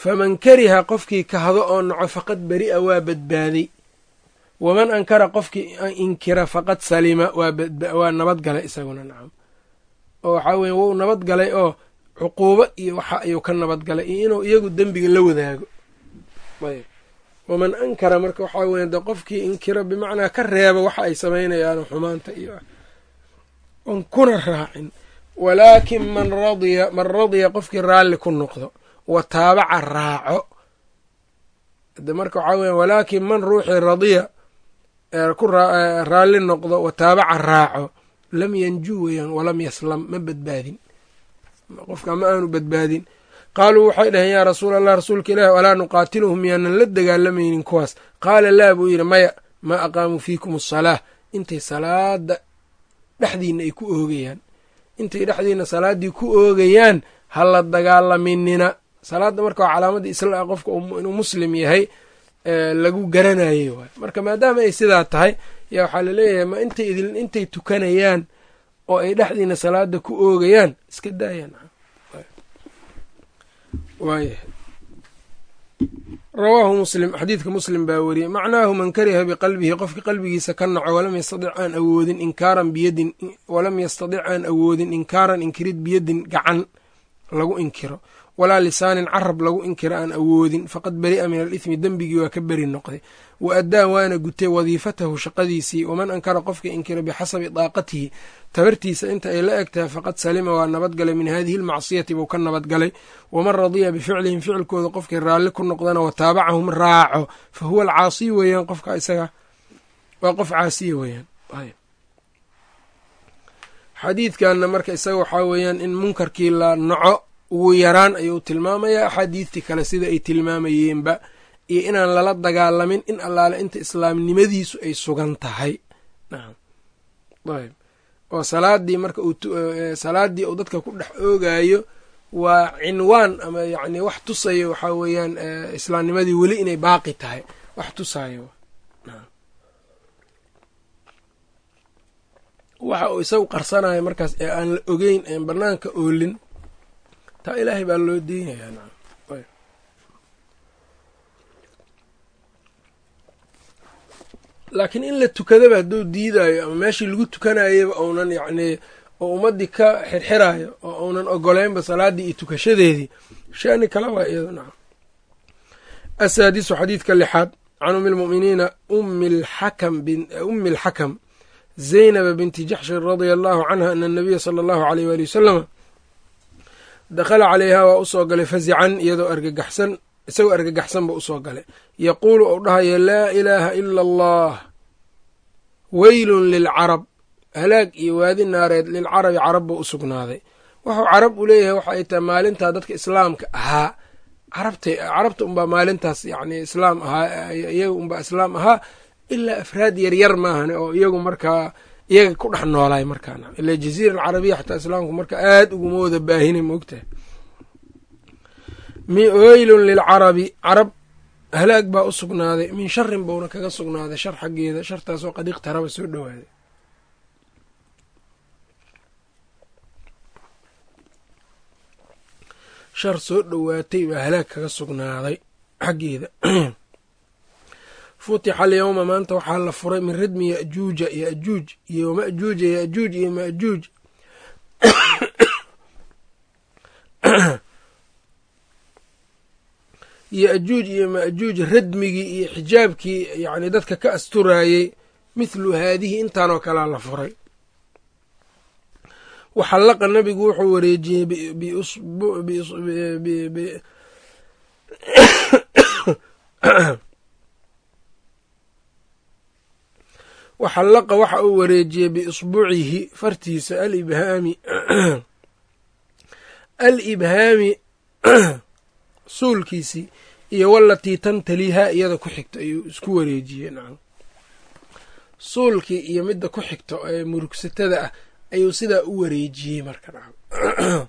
[SPEAKER 1] faman kariha qofkii kahdo oo naco faqad beri'a waa badbaaday waman ankara qofkii inkira faqad salima waa nabad galay isaguna nacam oo waxaa weye wou nabad galay oo cuquubo iyo waxa ayuu ka nabad galay iyo inuu iyagu dembiga la wadaago ayb waman ankara marka waxaa weye de qofkii inkira bimacnaa ka reeba waxa ay samaynayaan xumaanta iyo on kuna raacin walaakin man radiya man radiya qofkii raalli ku noqdo wa taabaca raaco. De marka waxaa weya walaakin man ruuxii radiya ku raalli noqdo wa taabaca raaco. Lam yanjuu weeyaan walam yaslam ma badbaadin. Qofka ma aanu badbaadin. Qaaluu waxay dhaheen yaa rasuul allah rasuulka ilaah walaa nuqaatiluhum miyaanan la dagaalamaynin kuwaas. Qaala laa buu yidhi maya maa aqaamuu fiikum asalaah intay salaada dhexdiina ay ku oogayaan intay dhexdiina salaaddii ku oogayaan ha la dagaalaminina salaadda marka waa calaamadda isla qofka inuu muslim yahay lagu garanayay waay marka maadaama ay sidaa tahay yaa waxaa la leeyahay ma intay idin intay tukanayaan oo ay dhexdiina salaada ku oogayaan iska daayaan rawaahu muslim xadiidka muslim baa weriyey macnaahu man kariha biqalbihi qofki qalbigiisa ka naco walam yastadic aan awoodin inkaaran biyadin walam yastadic aan awoodin inkaaran inkirid biyadin gacan lagu inkiro walaa lisaanin carab lagu inkiro aan awoodin faqad beri'a min alithmi dembigii waa ka beri noqday wa addaa waana gutay wadiifatahu shaqadiisii waman ankara qofka inkira bixasabi daaqatihi tabartiisa inta ay la eg tahay faqad salima waa nabadgalay min hadihi lmacsiyati buu ka nabadgalay waman radiya bificlihim ficilkooda qofkii raalli ku noqdana wa taabacahum raaco fa huwa alcaasiy weeyaan qofka isaga waa qof caasiya weeyaan xadiidkanna marka isaga waxaa weeyaan in munkarkii la naco ugu yaraan ayuu tilmaamayaa axaadiidtii kale sida ay tilmaamayeenba iyo inaan lala dagaalamin in allaale inta islaamnimadiisu ay sugan tahay. Oo salaadii marka salaaddii uu dadka ku dhex oogaayo waa cinwaan ama yacni wax tusayo waxaa weeyaan islaamnimadii weli inay baaqi tahay. Wax tusayo. Waxa uu isagu qarsanayo markaas ee aan la ogeyn een banaanka oolin. Taa ilaahay baa loo deynayaa nacam laakiin in la tukadaba hadduu diidaayo ama meeshii lagu tukanayaba ounan yacnii oo ummaddii ka xirxiraayo oo uunan ogoleynba salaaddii iyo tukashadeedii shani kala waa iyado nacam asaadisu xadiidka lixaad can umi lmu'miniina umi alxakam zaynaba binti jaxshin radia allahu canha ana anabiya sala allahu aleyh waali wasalama dakhala calayhaa waa u soo galay fazican iyadoo argagaxsan isagoo argagaxsan ba u soo galay. Yaquulu ou dhahayo laa ilaaha ila allah weylun lilcarab halaag iyo waadi naareed lilcarabi carab buu u sugnaaday. Wuxuu carab u leeyahay waxa ay tahay maalintaa dadka islaamka ahaa. Carabta unbaa maalintaas yani islaam ahaa iyaga unbaa islaam ahaa ilaa afraad yaryar maahan oo iyagu markaa iyaga ku dhex noolaay markaana ila jaziira alcarabiya xataa islaamku marka aada uguma wada baahina maogtahay weylun lilcarabi carab halaag baa u sugnaaday. Min sharin buuna kaga sugnaaday. Shar xaggeeda shartaasoo qad iqtaraba soo dhowaaday shar soo dhowaatay baa halaag kaga sugnaaday xaggeeda. Futixa alyowma maanta waxaa la furay min ridmi yajuuja yajuuj iyo majuuja yajuuj iyo majuuj yajuuj iyo majuuj radmigii iyo xijaabkii yani dadka ka asturaayey mithlu haadihi intaanoo kalea la furay. Waxallaqa nabigu wuxuu wareejiyey <coughs> waxallaqa waxa uu wareejiyey biisbucihi fartiisa alibhaami <coughs> alibhaami <coughs> suulkiisii iyo walatii tantalihaa iyada ku xigto ayuu isku wareejiyey nacam. Suulkii iyo midda ku xigto ee murugsatada ah ayuu sidaa u wareejiyey marka nacam. <clears throat>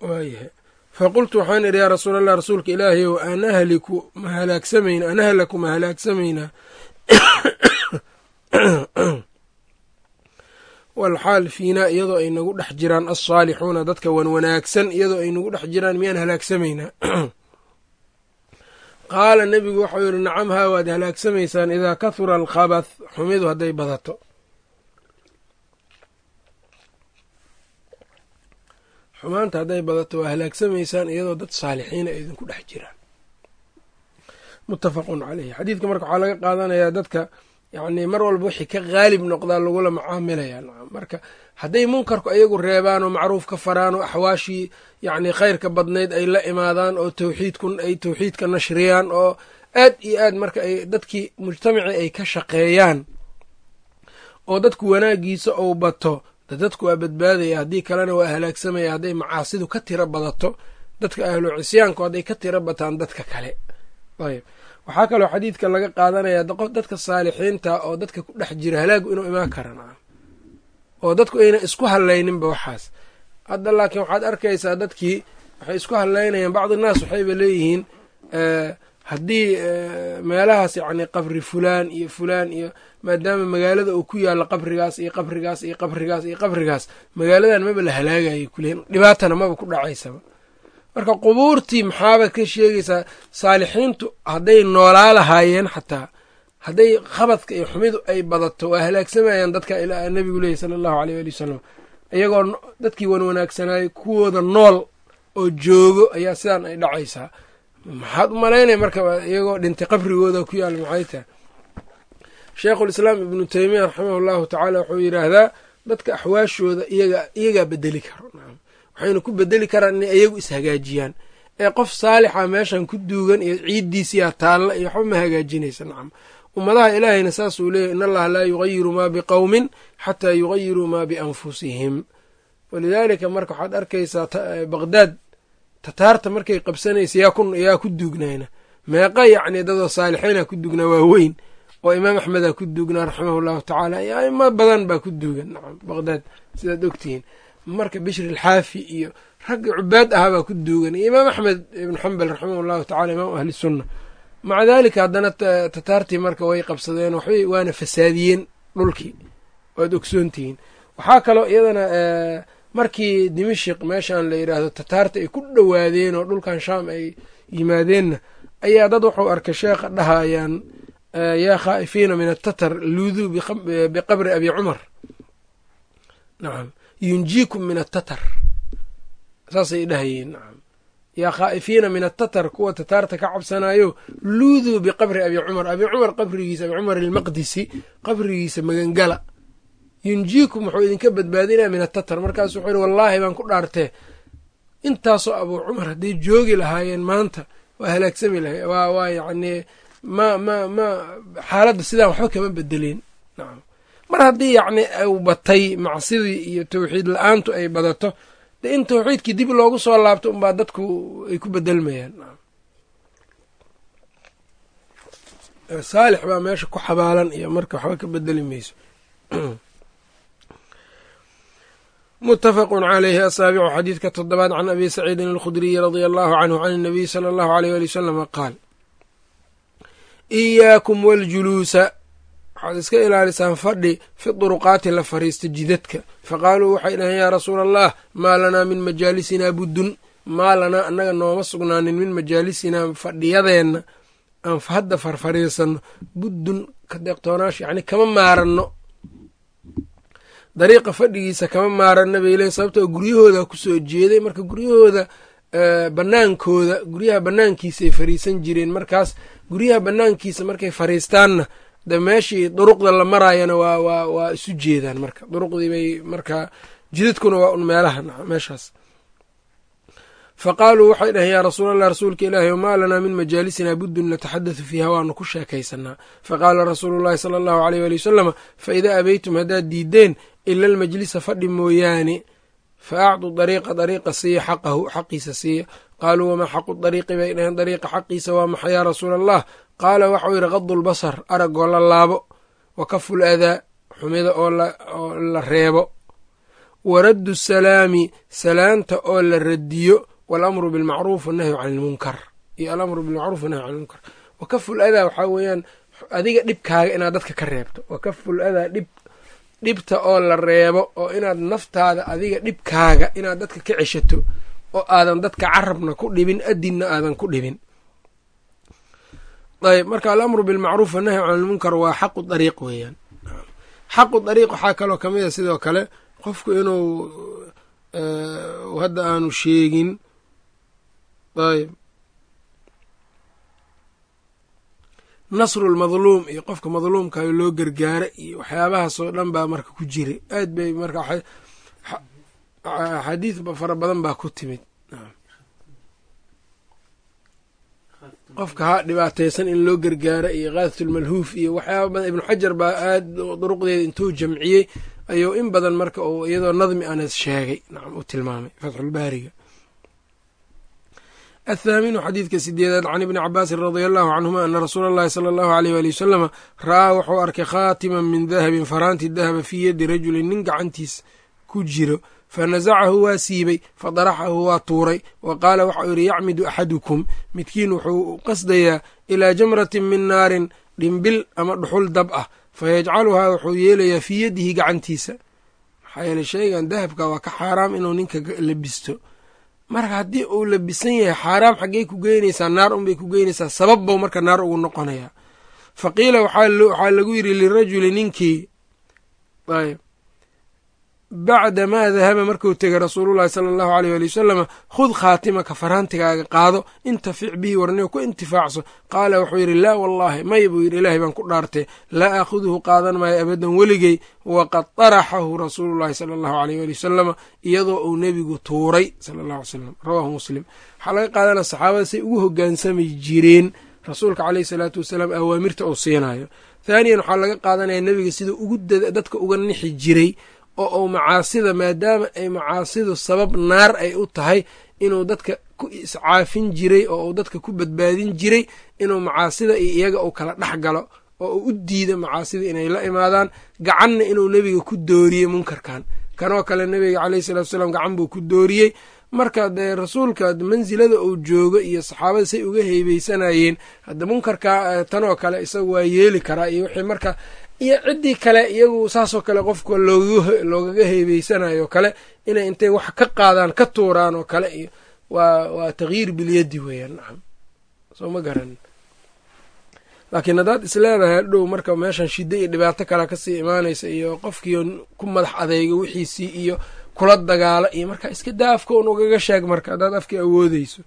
[SPEAKER 1] Waayahay. Faqultu waxaan idhi yaa rasuul allah rasuulka ilaahay ow an ahliku ma halaagsamayna an ahlaku ma halaagsamaynaa <clears throat> <coughs> walxaal fiinaa iyadoo ay nagu dhex jiraan alsaalixuuna dadka wan wanaagsan iyadoo ay nagu dhex jiraan miyaan halaagsamaynaa <clears throat> qaala nebigu waxau yidhi nacam haa waad halaagsamaysaan idaa kahura alkhabath. Xumidu hadday badato. Xumaanta hadday badato waa halaagsamaysaan iyadoo dad saalixiina ay idinku dhex jiraan. Muttafaqun caleyhi xadiidka marka waxaa laga qaadanayaa dadka yacni mar walba wixii ka qaalib noqdaa lagula macaamilaya. Nacam marka hadday munkarku ayagu reebaan oo macruuf ka faraan oo axwaashii yacni khayrka badnayd ay la imaadaan oo tawxiidku ay tawxiidka nashriyaan oo aad iyo aad marka ay dadkii mujtamacii ay ka shaqeeyaan oo dadku wanaagiisa ou bato dadku waa badbaadaya haddii kalena waa halaagsamaya hadday macaasidu ka tiro badato dadka ahlu cisyaanku hadday ka tiro bataan dadka kale. Ayb waxaa kaloo xadiidka laga qaadanayaa dadka saalixiinta oo dadka ku dhex jira halaagu inuu imaan karan oo dadku ayna isku hadlayninba waxaas. Hadda laakiin waxaad arkaysaa dadkii waxay isku hadlaynayaan bacdi naas waxayba leeyihiin haddii meelahaas yacni qabri fulaan iyo fulaan iyo maadaama magaalada uu ku yaalo qabrigaas iyo qabrigaas iyo qabrigaas iyo qabrigaas magaaladan maba la halaagayo kulehin dhibaatana maba ku dhacaysaba marka qubuurtii maxaabad ka sheegaysaa saalixiintu hadday noolaa lahaayeen xataa hadday khabadka iyo xumidu ay badato waa halaagsamayaan dadka nebigu leeyahy sala allahu aleyh ali wasalam iyagoo dadkii wan wanaagsanaayay kuwooda nool oo joogo ayaa sidaan ay dhacaysaa. Maxaad u malaynaya marka iyagoo dhintay qabrigooda ku yaalla maxay tahay? Sheikhulislaam ibnu teymiya raximah llahu tacaala wuxuu yidhaahdaa dadka axwaashooda iyaga iyagaa bedeli karo waxayna ku bedeli karaan inay iyagu ishagaajiyaan. Ee qof saalixa meeshan ku duugan iyo ciiddiisiyaa taalla iyo waxba ma hagaajinaysa nacam. Ummadaha ilaahayna saasuu leeyahy in allaha laa yugayiru maa biqowmin xataa yugayiruu maa bianfusihim. Walidaalika marka waxaad arkaysaa baqdaad tataarta markay qabsanaysa yaa ku duugnayna meeqa yacni dadoo saalixiina ku duugnaa waa weyn oo imaam axmedaa ku duugnaa raximahu llahu tacaala iyo aimo badan baa ku duugan nacam baqdaad sidaad ogtihiin marka bishri alxaafi iyo ragga cubaad ahaa baa ku duugan. Iyo imaam axmed ibnu xambal raximah llahu tacala imaam ahli sunna maca daalika haddana tataartii marka way qabsadeen waxbay waana fasaadiyeen dhulkii. Waad ogsoontihiin. Waxaa kaloo iyadana markii dimashik meeshan la yidhaahdo tataarta ay ku dhowaadeen oo dhulkan shaam ay yimaadeenna ayaa dad wuxuu arkay sheekha dhahayaan yaa khaa'ifiina min atatar luuduu biqabri abi cumar. Nacam yunjiikum min atatar saasay dhahayeen yaa khaa'ifiina min atatar kuwa tataarta ka cabsanayo luuduu biqabri abi cumar. Abi cumar qabrigiisa abi cumar ilmaqdisi qabrigiisa magangala. Yunjiikum wuxuu idinka badbaadinaya min atatar markaasu wuxuu yihi wallaahi baan ku dhaartee. Intaasoo abuu cumar hadday joogi lahaayeen maanta waa halaagsami lahay. Waa waa yacnii ma ma ma xaaladda sidaan waxba kama bedeleen. Nacam mar haddii yacni uu batay macsidii iyo tawxiid la'aantu ay badato de in tawxiidkii dib loogu soo laabto unbaa dadku ay ku bedelmayaan saalix baa meesha ku xabaalan iyo marka waxba ka bedeli mayso. <clears throat> Mutafaqu calayhi asaabicu xadiidka toddobaad can abi saciidin alkhudriyi radia allahu canhu can اnabiy sala allahu aleyh ali wasalama qaal iyaakum waljuluusa waxaad iska ilaalisaan fadhi fi duruqaati la fariista jidadka. Faqaaluu waxay dhaheen yaa rasuula allah maa lanaa min majaalisinaa buddun? Maa lanaa annaga nooma sugnaanin min majaalisinaa fadhiyadeenna. Aan hadda farfariisanno. Buddun ka deeqtoonaash yacni kama maaranno. Dariiqa fadhigiisa kama maaranna bay leeyn sababtoo guryahooda ku soo jeeday. Marka guryahooda bannaankooda guryaha bannaankiisaay fariisan jireen. Markaas guryaha bannaankiisa markay fariistaanna de meeshii duruqda la maraayana waa waa waa isu jeedaan marka. Duruqdii bay markaa jidadkuna waa un meelaha meeshaas. Fa qaaluu waxay dhaheen yaa rasuulallah rasuulka ilaahi maa lanaa min majaalisinaa buddun nataxaddathu fiiha waanu ku sheekaysanaa faqaala rasuulu llahi sala allahu aleyh waali wasalama fa idaa abaytum haddaad diideen ila almajlisa fadhi mooyaane fa acduu dariiqa dariiqa siiya xaqahu xaqiisa siiya qaaluu wamaa xaqu dariiqi bay dhaheen dariiqa xaqiisa waa maxa yaa rasuula allah qaala waxau yidhi qadu lbasar araggoo la laabo wa kaful adaa xumida oo la reebo. Wa raddu salaami salaanta oo la radiyo walamru bilmacruuf wannahyu can ilmunkar iyo alamru bilmacruuf wannahyu can ilmunkar wa kaful adaa waxaa weeyaan adiga dhibkaaga inaad dadka ka reebto. Wa kaful adaa dhib dhibta oo la reebo oo inaad naftaada adiga dhibkaaga inaad dadka ka ceshato oo aadan dadka carabna ku dhibin adinna aadan ku dhibin. Ayb marka alamru bilmacruuf wannahyu can ilmunkar waa xaqu dariiq weeyaan. Xaqu dariiq waxaa kaloo ka mid a sidoo kale qofku inuu hadda aanu sheegin. Ayb nasru lmadluum iyo qofka madluumkayo loo gargaara iyo waxyaabahaasoo dhan baa marka ku jiray aad bay marka axaadiis fara badan baa ku timid. Qofka ha dhibaataysan in loo gargaara iyo kaadatulmalhuuf iyo waxyaaba badan ibnu xajar baa aad duruqdeeda intuu jamciyey ayuu in badan marka uu iyadoo nadmi anas sheegay nacam u tilmaamay fatxulbaariga athaaminu xadiidka sideedaad can ibni cabaasin radia allahu canhuma ana rasuula allahi sala allahu aleyh waali wasalama ra'aa wuxuu arkay khaatiman min dahabin faraanti dahaba fii yadi rajulin nin gacantiis ku jiro fanasacahu waa siibay fadaraxahu waa tuuray wa qaala waxau yidhi yacmidu axadukum. Midkiin wuxuu qasdayaa ilaa jamratin min naarin dhimbil ama dhuxul dab ah fayajcaluhaa wuxuu yeelayaa fii yadihi gacantiisa. Maxaa yeele shaygan dahabka waa ka xaaraam inuu ninka labisto. Marka haddii uu labisan yahay xaaraam xaggey ku geynaysaa naar unbay ku geynaysaa sabab bou marka naar ugu noqonayaa. Fa qiila waxaa lagu yidhi lirajuli ninkii ayb bacda maa dahaba markuu tegay rasuulullahi sala allahu aleyh waali wasalama khud khaatimaka faraantigaaga qaado intafic bihi warnigo ku intifaacso. Qaala wuxuu yidhi laa wallaahi may buu yidhi ilaahay baan ku dhaartay. Laa aakhuduhu qaadan maayo abadan weligey waqad taraxahu rasuulullahi sala allahu aleyh waali wasalama iyadoo uu nebigu tuuray sala allahu alay salam rawaahu muslim. Waxaa laga qaadanaya saxaabada say ugu hogaansami jireen. Rasuulka caleyhi salaatu wasalaam awaamirta uu siinayo. Thaaniyan waxaa laga qaadanaya nebiga sida ugu dadka uga nixi jiray oo uu macaasida maadaama ay macaasidu sabab naar ay u tahay inuu dadka ku iscaafin jiray oo uu dadka ku badbaadin jiray inuu macaasida iyo iyaga uu kala dhex galo oo uu u diido macaasida inay la imaadaan gacanna inuu nebiga ku dooriyey munkarkan kanoo kale nebiga caleyhi salatu salaam gacan buu ku dooriyey. Marka dee rasuulka mansilada uu joogo iyo saxaabada say uga heybeysanayeen hadda munkarka tanoo kale isaga waa yeeli karaa iyo wixii marka iyo ciddii kale iyagu saasoo kale qofka loogaga heebeysanayo kale inay intay wax ka qaadaan ka tuuraan oo kale iyo waa waa takyiir bilyadi weeyaan nacam. Soo ma garan. Laakiin haddaad isleedahay hadhow marka meeshan shiddo iyo dhibaato kale ka sii imaanaysa iyo qofkii ku madax adeyga wixiisii iyo kula dagaalo iyo marka iska daa afka un ugaga sheeg marka haddaad afkii awoodeyso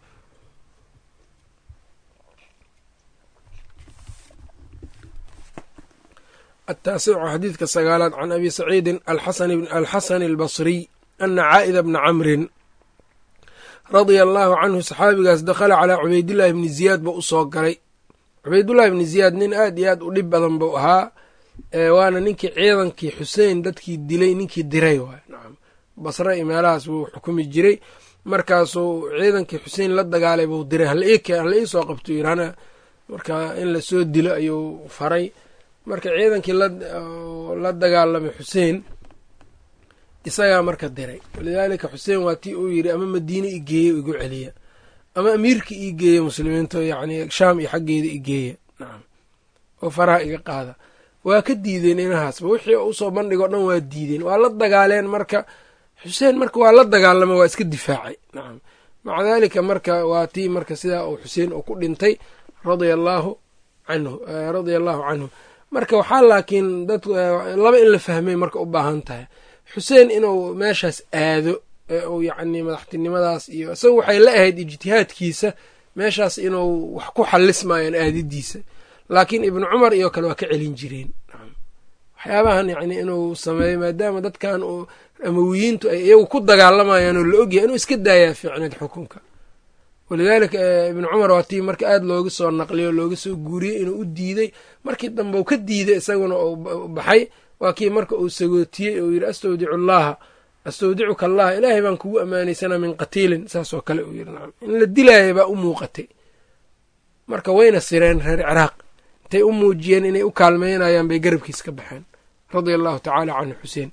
[SPEAKER 1] ataasicu xadiidka sagaalaad can abi saciidin alxasani albasriy ana caa'ida bna camrin radia allaahu canhu saxaabigaas dakhala calaa cubaydillaahi bni ziyaad buu u soo soo galay cubaydullaahi bni ziyaad nin aad iyo aad u dhib badan buu ahaa waana ninkii ciidankii xuseen dadkii dilay ninkii diray waay nacam basre iyo meelahaas buu xukumi jiray markaasuu ciidankii xuseen la dagaalay buu diray halla ii soo qabto yirana marka in la soo dilo ayuu faray marka ciidankii la dagaalamay xuseen isagaa marka diray. Walidaalika xuseen waa tii uu yidhi ama madiine i geeye igu celiya. Ama amiirka ii geeya muslimiinta yacni shaam iyo xaggeeda i geeya. Nacam oo faraha iga qaada. Waa ka diideen inahaasba wixii u soo bandhigoo dhan waa diideen. Waa la dagaaleen marka xuseen marka waa la dagaalama waa iska difaacay. Nacam maca daalika marka waa tii marka sidaa uu xuseen uu ku dhintay radia allaahu canhu radia allaahu canhu marka waxaa laakiin dad laba in la fahmay marka u baahan tahay. Xuseen inuu meeshaas aado uu yacni madaxtinimadaas iyo isaga waxay la ahayd ijtihaadkiisa meeshaas inuu wax ku xalismaayaan aadidiisa laakiin ibnu cumar iyo kale waa ka celin jireen. Waxyaabahan yacni inuu sameeyo maadaama dadkan amawiyiintu ay iyagu ku dagaalamayaan oo la ogyahay inuu iska daayaa fiicneed xukunka walidaalika ibnu cumar waa tii marka aada looga soo naqliyo looga soo guuriyey inuu u diiday. Markii dambe uu ka diiday isaguna uu baxay. Waa kii marka uu sagootiyey uu yidhi astawdicu allaha astawdicuka allaha ilaahay baan kugu ammaanaysanaa min qatiilin. Saasoo kale uu yidhi nacam in la dilaaya baa u muuqatay. Marka wayna sireen reer ciraaq. Intay u muujiyeen inay u kaalmeynayaan bay garabkiis ka baxeen. Radia allahu tacaala canhu xuseen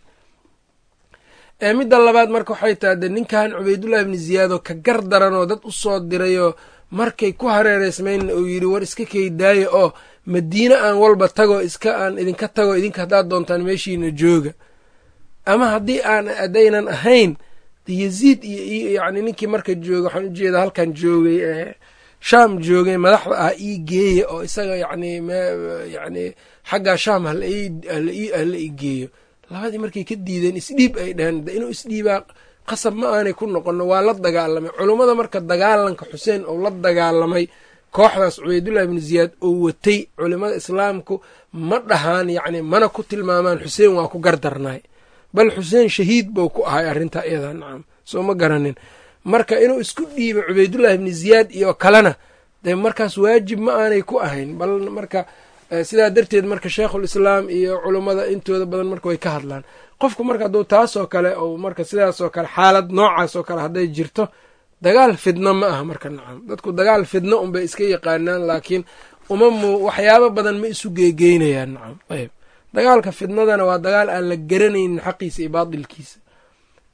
[SPEAKER 1] midda labaad marka waxay tahay de ninkan cubaydullahi ibni ziyaadoo ka gar daranoo dad u soo dirayoo markay ku hareereysmayn uu yidhi war iska keydaaye oo madiine aan walba tago iska aan idinka tago idinka haddaad doontaan meeshiina jooga ama haddii aan haddaynan ahayn yaziid iyo yacni ninkii marka jooga waxaan u jeedaa halkan joogay ee shaam joogay madaxda ah ii geeya oo isaga yacni yacni xaggaa shaam hala ii geeyo labadii markay ka diideen isdhiib ay dheheen inuu isdhiibaa qasab ma aanay ku noqono waa la dagaalamay. Culummada marka dagaalanka xuseen oo la dagaalamay kooxdaas cubaydullahi ibnu ziyaad oo watay. Culimmada islaamku ma dhahaan yacni mana ku tilmaamaan xuseen waa ku gardarnaay. Bal xuseen shahiid buu ku ahay arrintaa iyada nacam soo ma garanin. Marka inuu isku dhiibo cubaydullahi ibni ziyaad iyo kalena dee markaas waajib ma aanay ku ahayn. Bal marka sidaa darteed marka sheikhul islaam iyo culummada intooda badan marka way ka hadlaan. Qofku marka hadduu taasoo kale ou marka sidaasoo kale xaalad noocaas oo kale hadday jirto dagaal fidno ma aha marka nacam. Dadku dagaal fidno unbay iska yaqaanaan laakiin uma mu waxyaabo badan ma isu geegeynayaan nacam. Ayb dagaalka fidnadana waa dagaal aan la garanaynin xaqiisa iyo baatilkiisa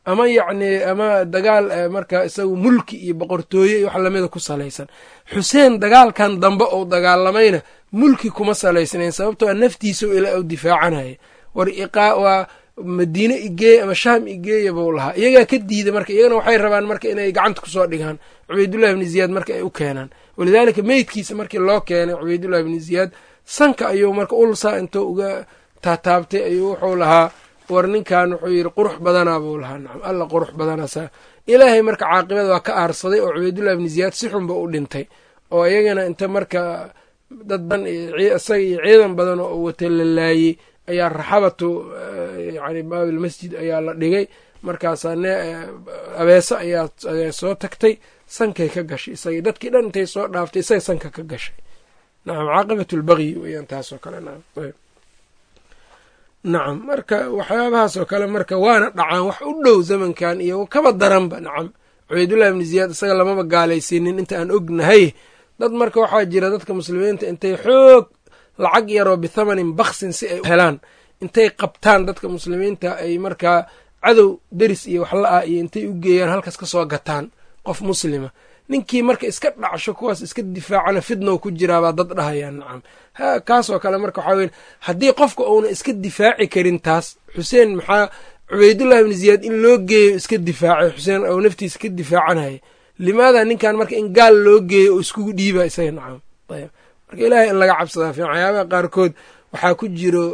[SPEAKER 1] ama yacni ama dagaal marka isagu mulki iyo boqortooye iyo wax lamida ku salaysan. Xuseen dagaalkan dambe ou dagaalamayna mulki kuma salaysnayn sababtoo a naftiisa ilaa u difaacanaya war iqaa waa madiine igeeya ama shaam igeeya buu lahaa. Iyagaa ka diida marka iyagana waxay rabaan marka inay gacanta ku soo dhigaan. Cubaydullahi ibni ziyaad marka ay u keenaan. Walidaalika meydkiisa markii loo keenay cubaydullahi ibni ziyaad sanka ayuu marka ulsaa intuu uga taataabtay ayuu wuxuu lahaa war ninkan wuxuu yidhi qurux badanaa buu lahaa. Nacam alla qurux badanasa ilaahay marka caaqibada waa ka aarsaday oo cubaydullahi ibni ziyaad si xunba u dhintay oo iyagana inta marka dad badan isaga iyo ciidan badan oo wata la laayey ayaa raxabatu yani baabilmasjid ayaa la dhigay. Markaasaa ne abeeso ayaa soo tagtay sankay ka gashay. Isagii dadkii dhan intay soo dhaaftay isaga sanka ka gashay. Nacam caaqibat lbagyi weyaan taasoo kale nacam nacam marka waxyaabahaasoo kale marka waana dhacaan wax u dhow zamankan iyo kaba daranba nacam cubaydullahi ibni ziyaad isaga lamaba gaalaysiinin inta aan ognahay. Dad marka waxaa jira dadka muslimiinta intay xoog lacag yaroo bithamanin baksin si ay helaan. Intay qabtaan dadka muslimiinta ay markaa cadow deris iyo waxla-ah iyo intay u geeyaan halkaas ka soo gataan qof muslima ninkii marka iska dhacsho kuwaas iska difaacana fidnow ku jiraabaa dad dhahayaan nacam. Kaasoo kale marka waxaa weya haddii qofka uuna iska difaaci karin taas xuseen maxaa cubaydullahi ibni ziyaad in loo geeyo iska difaacay xuseen ou naftiisa ka difaacanaya limaada ninkan marka in gaal loo geeyo oo iskugu dhiiba isaga nacam. Ayb marka ilaahay in laga cabsadaa fiican. Waxyaabaha qaarkood waxaa ku jiro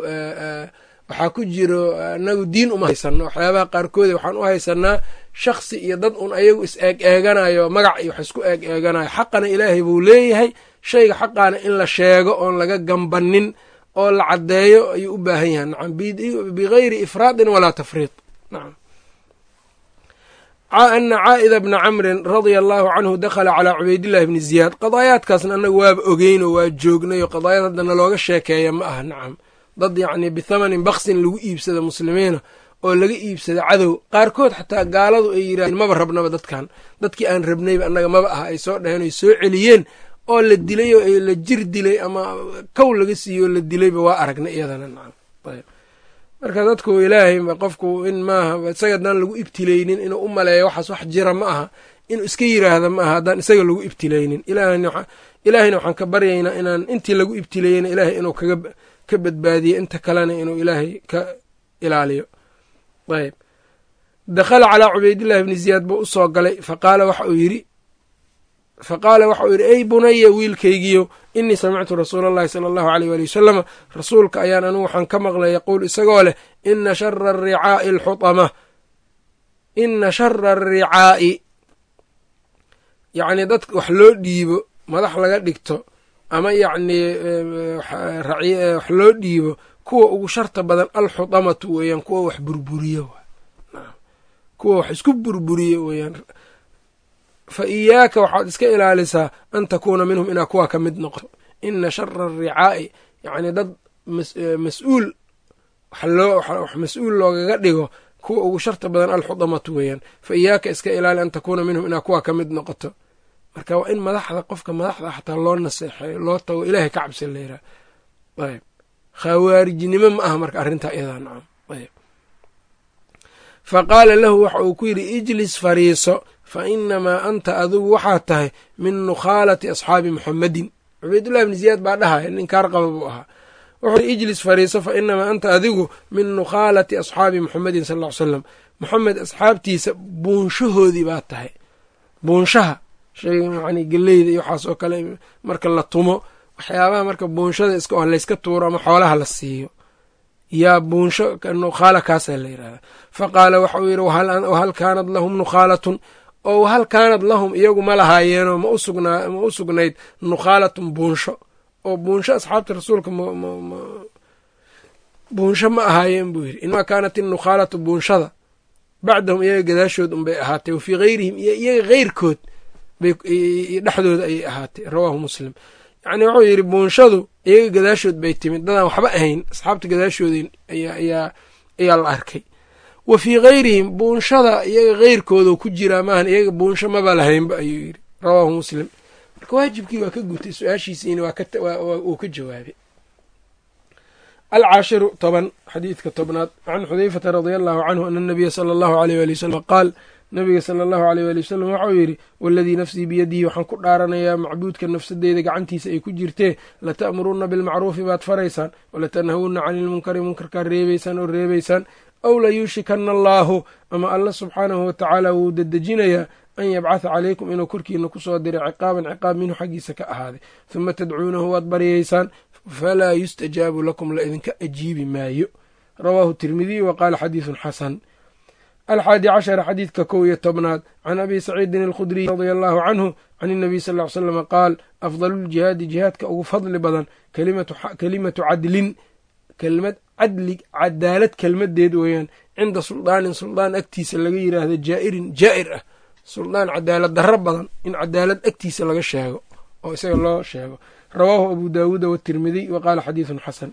[SPEAKER 1] waxaa ku jiro anagu diin uma haysano waxyaabaha qaarkood waxaan u haysanaa shaksi iyo dad un ayagu is eeg eeganayo magac iyo wax isku eeg eeganayo xaqana ilaahay buu leeyahay. Shayga xaqaana in la sheego oon laga gambanin oo la caddeeyo ayuu u baahan yahay. Nacam bigayri ifraadin walaa tafriid. Nacam. Ana caa'ida bna camrin radia allaahu canhu dakhala calaa cubaydillahi bni ziyaad. Qadaayaadkaasna annaga waaba ogeyno waa joognayo qadaayad haddana looga sheekeeya ma aha. Nacam dad yacnii bithamanin baksin lagu iibsada muslimiina oo laga iibsada cadow. Qaarkood xataa gaaladu ay yidhahdeen maba rabnaba dadkan. Dadkii aan rabnayba annaga maba aha ay soo dhaheen oy soo celiyeen oo la dilay oo la jir dilay ama kow laga siiyo oo la dilayba waa aragna iyadana marka dadku ilaahay qofku in maaha isaga haddaan lagu ibtilaynin inuu u maleeyo waxaas wax jira ma aha. Inuu iska yiraahda ma aha haddaan isaga lagu ibtilaynin. Ilaahayna waxaan ka baryaynaa inaan intii lagu ibtilayena ilaahay inuu ka badbaadiyo inta kalena inuu ilaahay ka ilaaliyo. Ayb dakhala calaa cubaydillahi bni ziyaad buu u soo galay faqaala waxa uu yidhi faqaala waxa uu yidhi ey bunaya wiilkaygiyo inii samictu rasuula allahi sala allahu aleyh waali wasalama rasuulka ayaan anigu waxaan ka maqlay yaquul isagoo leh ina shara aricaa'i alxutama ina shara aricaa'i yacnii dadka wax loo dhiibo madax laga dhigto ama yacnii wax loo dhiibo kuwa ugu sharta badan alxutamatu weeyaan kuwa wax burburiyo kuwa wax isku burburiyo weeyaan. Fa iyaaka waxaad iska ilaalisaa an takuuna minhum inaa kuwaa ka mid noqoto ina shara aricaa'i yacnii dad mas'uul wax mas'uul loogaga dhigo kuwa ugu sharta badan alxudamatu weeyaan. Fa iyaaka iska ilaali an takuuna minhum inaa kuwaa ka mid noqoto marka waa in madaxda qofka madaxda xataa loo naseexeeyo loo tago ilaahay ka cabsi la yidhaha ayb khawaarijnimo ma aha marka arrintaa iyadaa nacam. Ayb fa qaala lahu waxa uu ku yidhi ijlis fariiso fa inamaa anta adigu waxaad tahay min nukhaalati asxaabi muxamedin cubaydullahi bni ziyaad baa dhahaya nin kaar qaba buu ahaa. Wuxuu yidhi ijlis fariiso fa inamaa anta adigu min nukhaalati asxaabi muxamedin sal ll ly slam moxamed asxaabtiisa buunshahoodii baad tahay. Buunshaha shayga yani geleyda iyo waxaas oo kale marka la tumo waxyaabaha marka buunshada iska oo layska tuuro ama xoolaha la siiyo. Yaa buunsho nukhaala kaasaa la yidhahdaa fa qaala waxa uu yidhi wahal kaanad lahum nukhaalatun oo wahal kaanad lahum? Iyagu ma lahaayeenoo ma u sugnayd nukhaalatun buunsho. Oo buunsho asxaabta rasuulka buunsho ma ahaayeen buu yidhi. Inamaa kaanat innukhaalatu buunshada bacdahum iyaga gadaashood unbay ahaatay wa fii hayrihim iyo iyaga heyrkood dhexdooda ayay ahaatay. Rawaahu muslim. Yacni wuxuu yidhi buunshadu iyaga gadaashood bay timid. Dadaan waxba ahayn. Asxaabta gadaashooda ayaa la arkay. Wa fii hayrihim buunshada iyaga heyrkooda ku jiraa maahan iyaga buunsho maba lahaynba ayuu yidhi. Rawaahu muslim. Marka waajibkii waa ka gutay su'aashiisiina wuu ka jawaabay. Alcaashiru toban xadiidka tobnaad. Can xudeyfata radia allahu canhu ana anabiya sala allahu aleyh wali wasalam qaal nabiga sala allahu aleyh wali wasalam waxau yidhi waladii nafsii biyadihi waxaan ku dhaaranayaa macbuudka nafsadeyda gacantiisa ay ku jirtee lata'muruuna bilmacruufi baad faraysaan walatanhawunna cani ilmunkari munkarkaad reebaysaan oo reebaysaan aw layuushikana allaahu ama alla subxaanahu watacaala wuu dedejinayaa an yabcatha calaykum inuu korkiina ku soo diray ciqaaban ciqaab minhu xaggiisa ka ahaaday. Huma tadcuunahu waad baryaysaan falaa yustajaabu lakum la idinka ajiibi maayo. Rawaahu tirmidiy wa qaala xadiidun xasan alxaadi cashara xadiidka kow iyo tobnaad can abi saciidin alkhudriy radia allahu canhu can inabiy sal ly slama qaal afdalu ljihaadi jihaadka ugu fadli badan kelimatu cadlin kelmad cadli cadaalad kelmadeed weeyaan cinda suldaanin suldaan agtiisa laga yiraahdo jaa'irin jaa'ir ah suldaan cadaalad darro badan in cadaalad agtiisa laga sheego oo isaga loo sheego rawaahu abu daawuuda watirmidiy wa qaala xadiidun xasan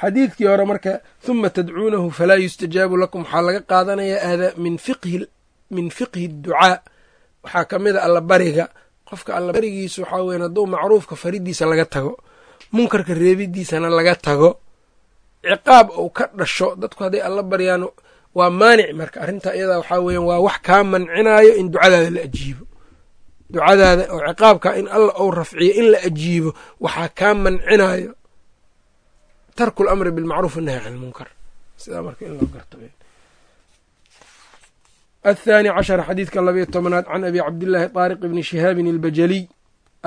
[SPEAKER 1] xadiidkii hore marka huma tadcuunahu falaa yustajaabu lakum. Waxaa laga qaadanayaa aada min fiqhi ducaa. Waxaa ka mid a allabariga qofka allabarigiisu waxaa weyan hadduu macruufka faridiisa laga tago munkarka reebidiisana laga tago ciqaab uu ka dhasho dadku hadday alla baryaan waa maanic marka. Arrintaa iyadaa waxaa weeyaan waa wax kaa mancinaayo in ducadaada la ajiibo. Ducadaada oo ciqaabka in alla uu rafciyo in la ajiibo waxaa kaa mancinaayo tarku lamri bilmacruuf wanahy can ilmunkar sidaa marka in loo garto athaani cashar xadiidka labayo tobnaad can abi cabdillaahi taariq bni shihaabin albajaliy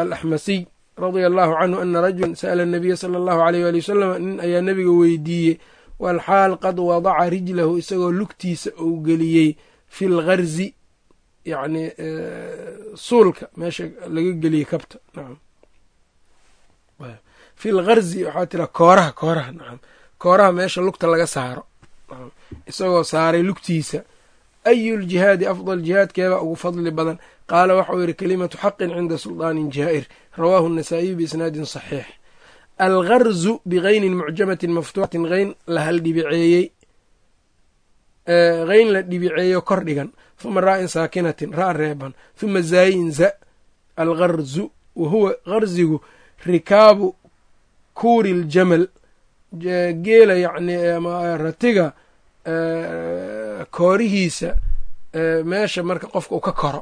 [SPEAKER 1] alaxmasiy radia allahu canhu ana rajulan sa'ala anabiya sala allahu aleyh waali wasalam nin ayaa nebiga weydiiyey walxaal qad wadaca rijlahu isagoo lugtiisa uu geliyey fi lgarzi yacni suulka meesha laga geliyey kabta nacam fi lgarzi waxaa tira kooraha kooraha nacam kooraha meesha lugta laga saaro. Isagoo saaray lugtiisa. Ayu ljihaadi afdal jihaadkeebaa ugu fadli badan? Qaala waxau yidhi kelimatu xaqin cinda suldaanin jaa'ir. Rawaahu nasaa'iyu biisnaadin saxiix. Algarzu bigaynin mucjamatin maftuuxatin hayn la haldhibiceeyey hayn la dhibiceeyo kor dhigan. Huma raa'in saakinatin ra' reeban. Huma zaayin za algarzu wa huwa garzigu rikaabu kuuri ljamal geela yacni ratiga koorihiisa meesha marka qofka uu ka koro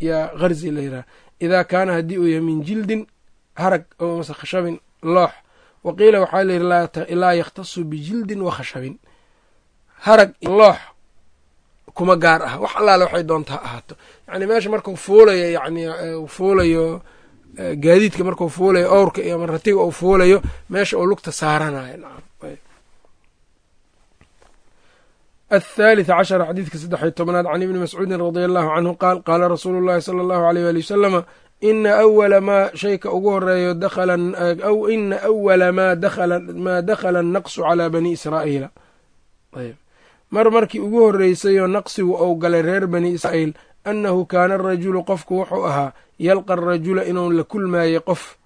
[SPEAKER 1] yaa garzi la yidhaha idaa kaana haddii uu yahay min jildin harag mase khashabin loox. Wa qiila waxaa la yidhi laa yakhtasu bijildin wa khashabin. Harag loox kuma gaar ah wax allaale waxay doonta ha ahaato. Yacni meesha markuu fuulayo yacni fuulayo gaadiidka markuu fuulayo owrka iyo maratiga uu fuulayo meesha uu lugta saaranayo. Nacam athalitث cashر xadiidka saddexiy tobnaad can ibni mascuudin radia allahu canhu qaal qaala rasuulu llahi sala allahu aleyh wali wasalama ina awala maa shayka ugu horeeyo ina awala maa dakhala annaqsu calaa bani israa'iila mar markii ugu horreysayoo naqsigu ou galay reer bani israa'iil annahu kaana arajulu qofku wuxuu ahaa yalqa arajula inuu la kulmaayey qof.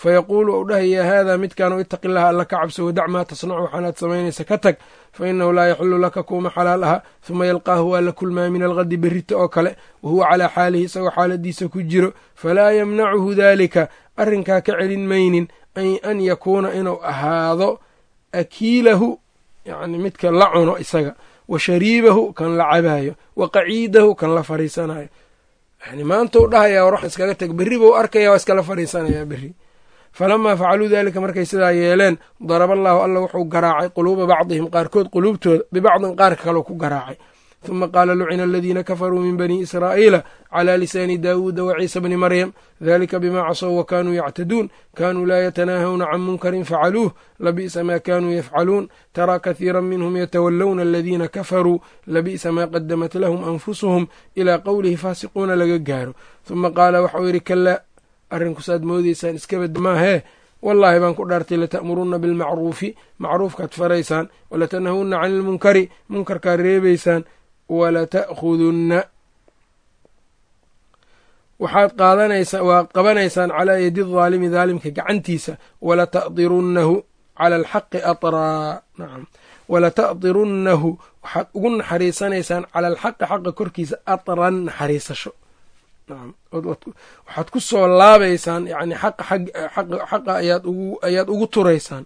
[SPEAKER 1] Fayaquulu ou dhahaya haadaa midkaanu itaqi alla ka cabso wadac maa tasnacu waxaanaad samaynaysa ka tag. Fa inahu laa yaxilu laka kuuma xalaal aha. Huma yalqaahu waa la kulmaaya min alqadi berrita oo kale. Wa huwa calaa xaalihi isagoo xaaladiisa ku jiro. Falaa yamnacuhu daalika arrinkaa ka celin maynin an yakuuna inuu ahaado akiilahu. Yacni midka la cuno isaga wa shariibahu kan la cabaayo wa qaciidahu kan la fariisanayo yani maanta dhahayaa war wax iskaga tag berri buu arkaya waa iskala fariisanayaa berri. Falamaa facaluu dalika markay sidaa yeeleen daraba allaahu alla wuxuu garaacay quluuba bacdihim qaarkood quluubtooda bibacdin qaarka kaleu ku garaacay huma qaala lucina aladiina kafaruu min bani israa'iila calaa lisaani daawuuda wa ciisa bni maryam dalika bimaa casow wa kaanuu yactaduun kaanuu laa yatanaahawna can munkarin facaluuh labi'sa maa kaanuu yafcaluun taraa kahiira minhum yatawallawna aladiina kafaruu labi'sa maa qadamat lahum anfusuhum ilaa qowlihi faasiquuna laga gaaro huma qaala waxau yidhi kalaa arrinkusaad moodeysaan iskabad wallaahi baan ku dhaartay lata'murunna bilmacruufi macruufkaad faraysaan walatanhawunna cani ilmunkari munkarkaad reebaysaan walata'khudunna waxaad qaadanaysaa waad qabanaysaan calaa yadi daalimi daalimka gacantiisa walata'dirunnahu cala alxaqi atraa nacam walata'dirunnahu waxaad ugu naxariisanaysaan cala alxaqi xaqa korkiisa atran naxariisasho waxaad ku soo laabaysaan yani xaqa xaqa ayaad ugu ayaad ugu turaysaan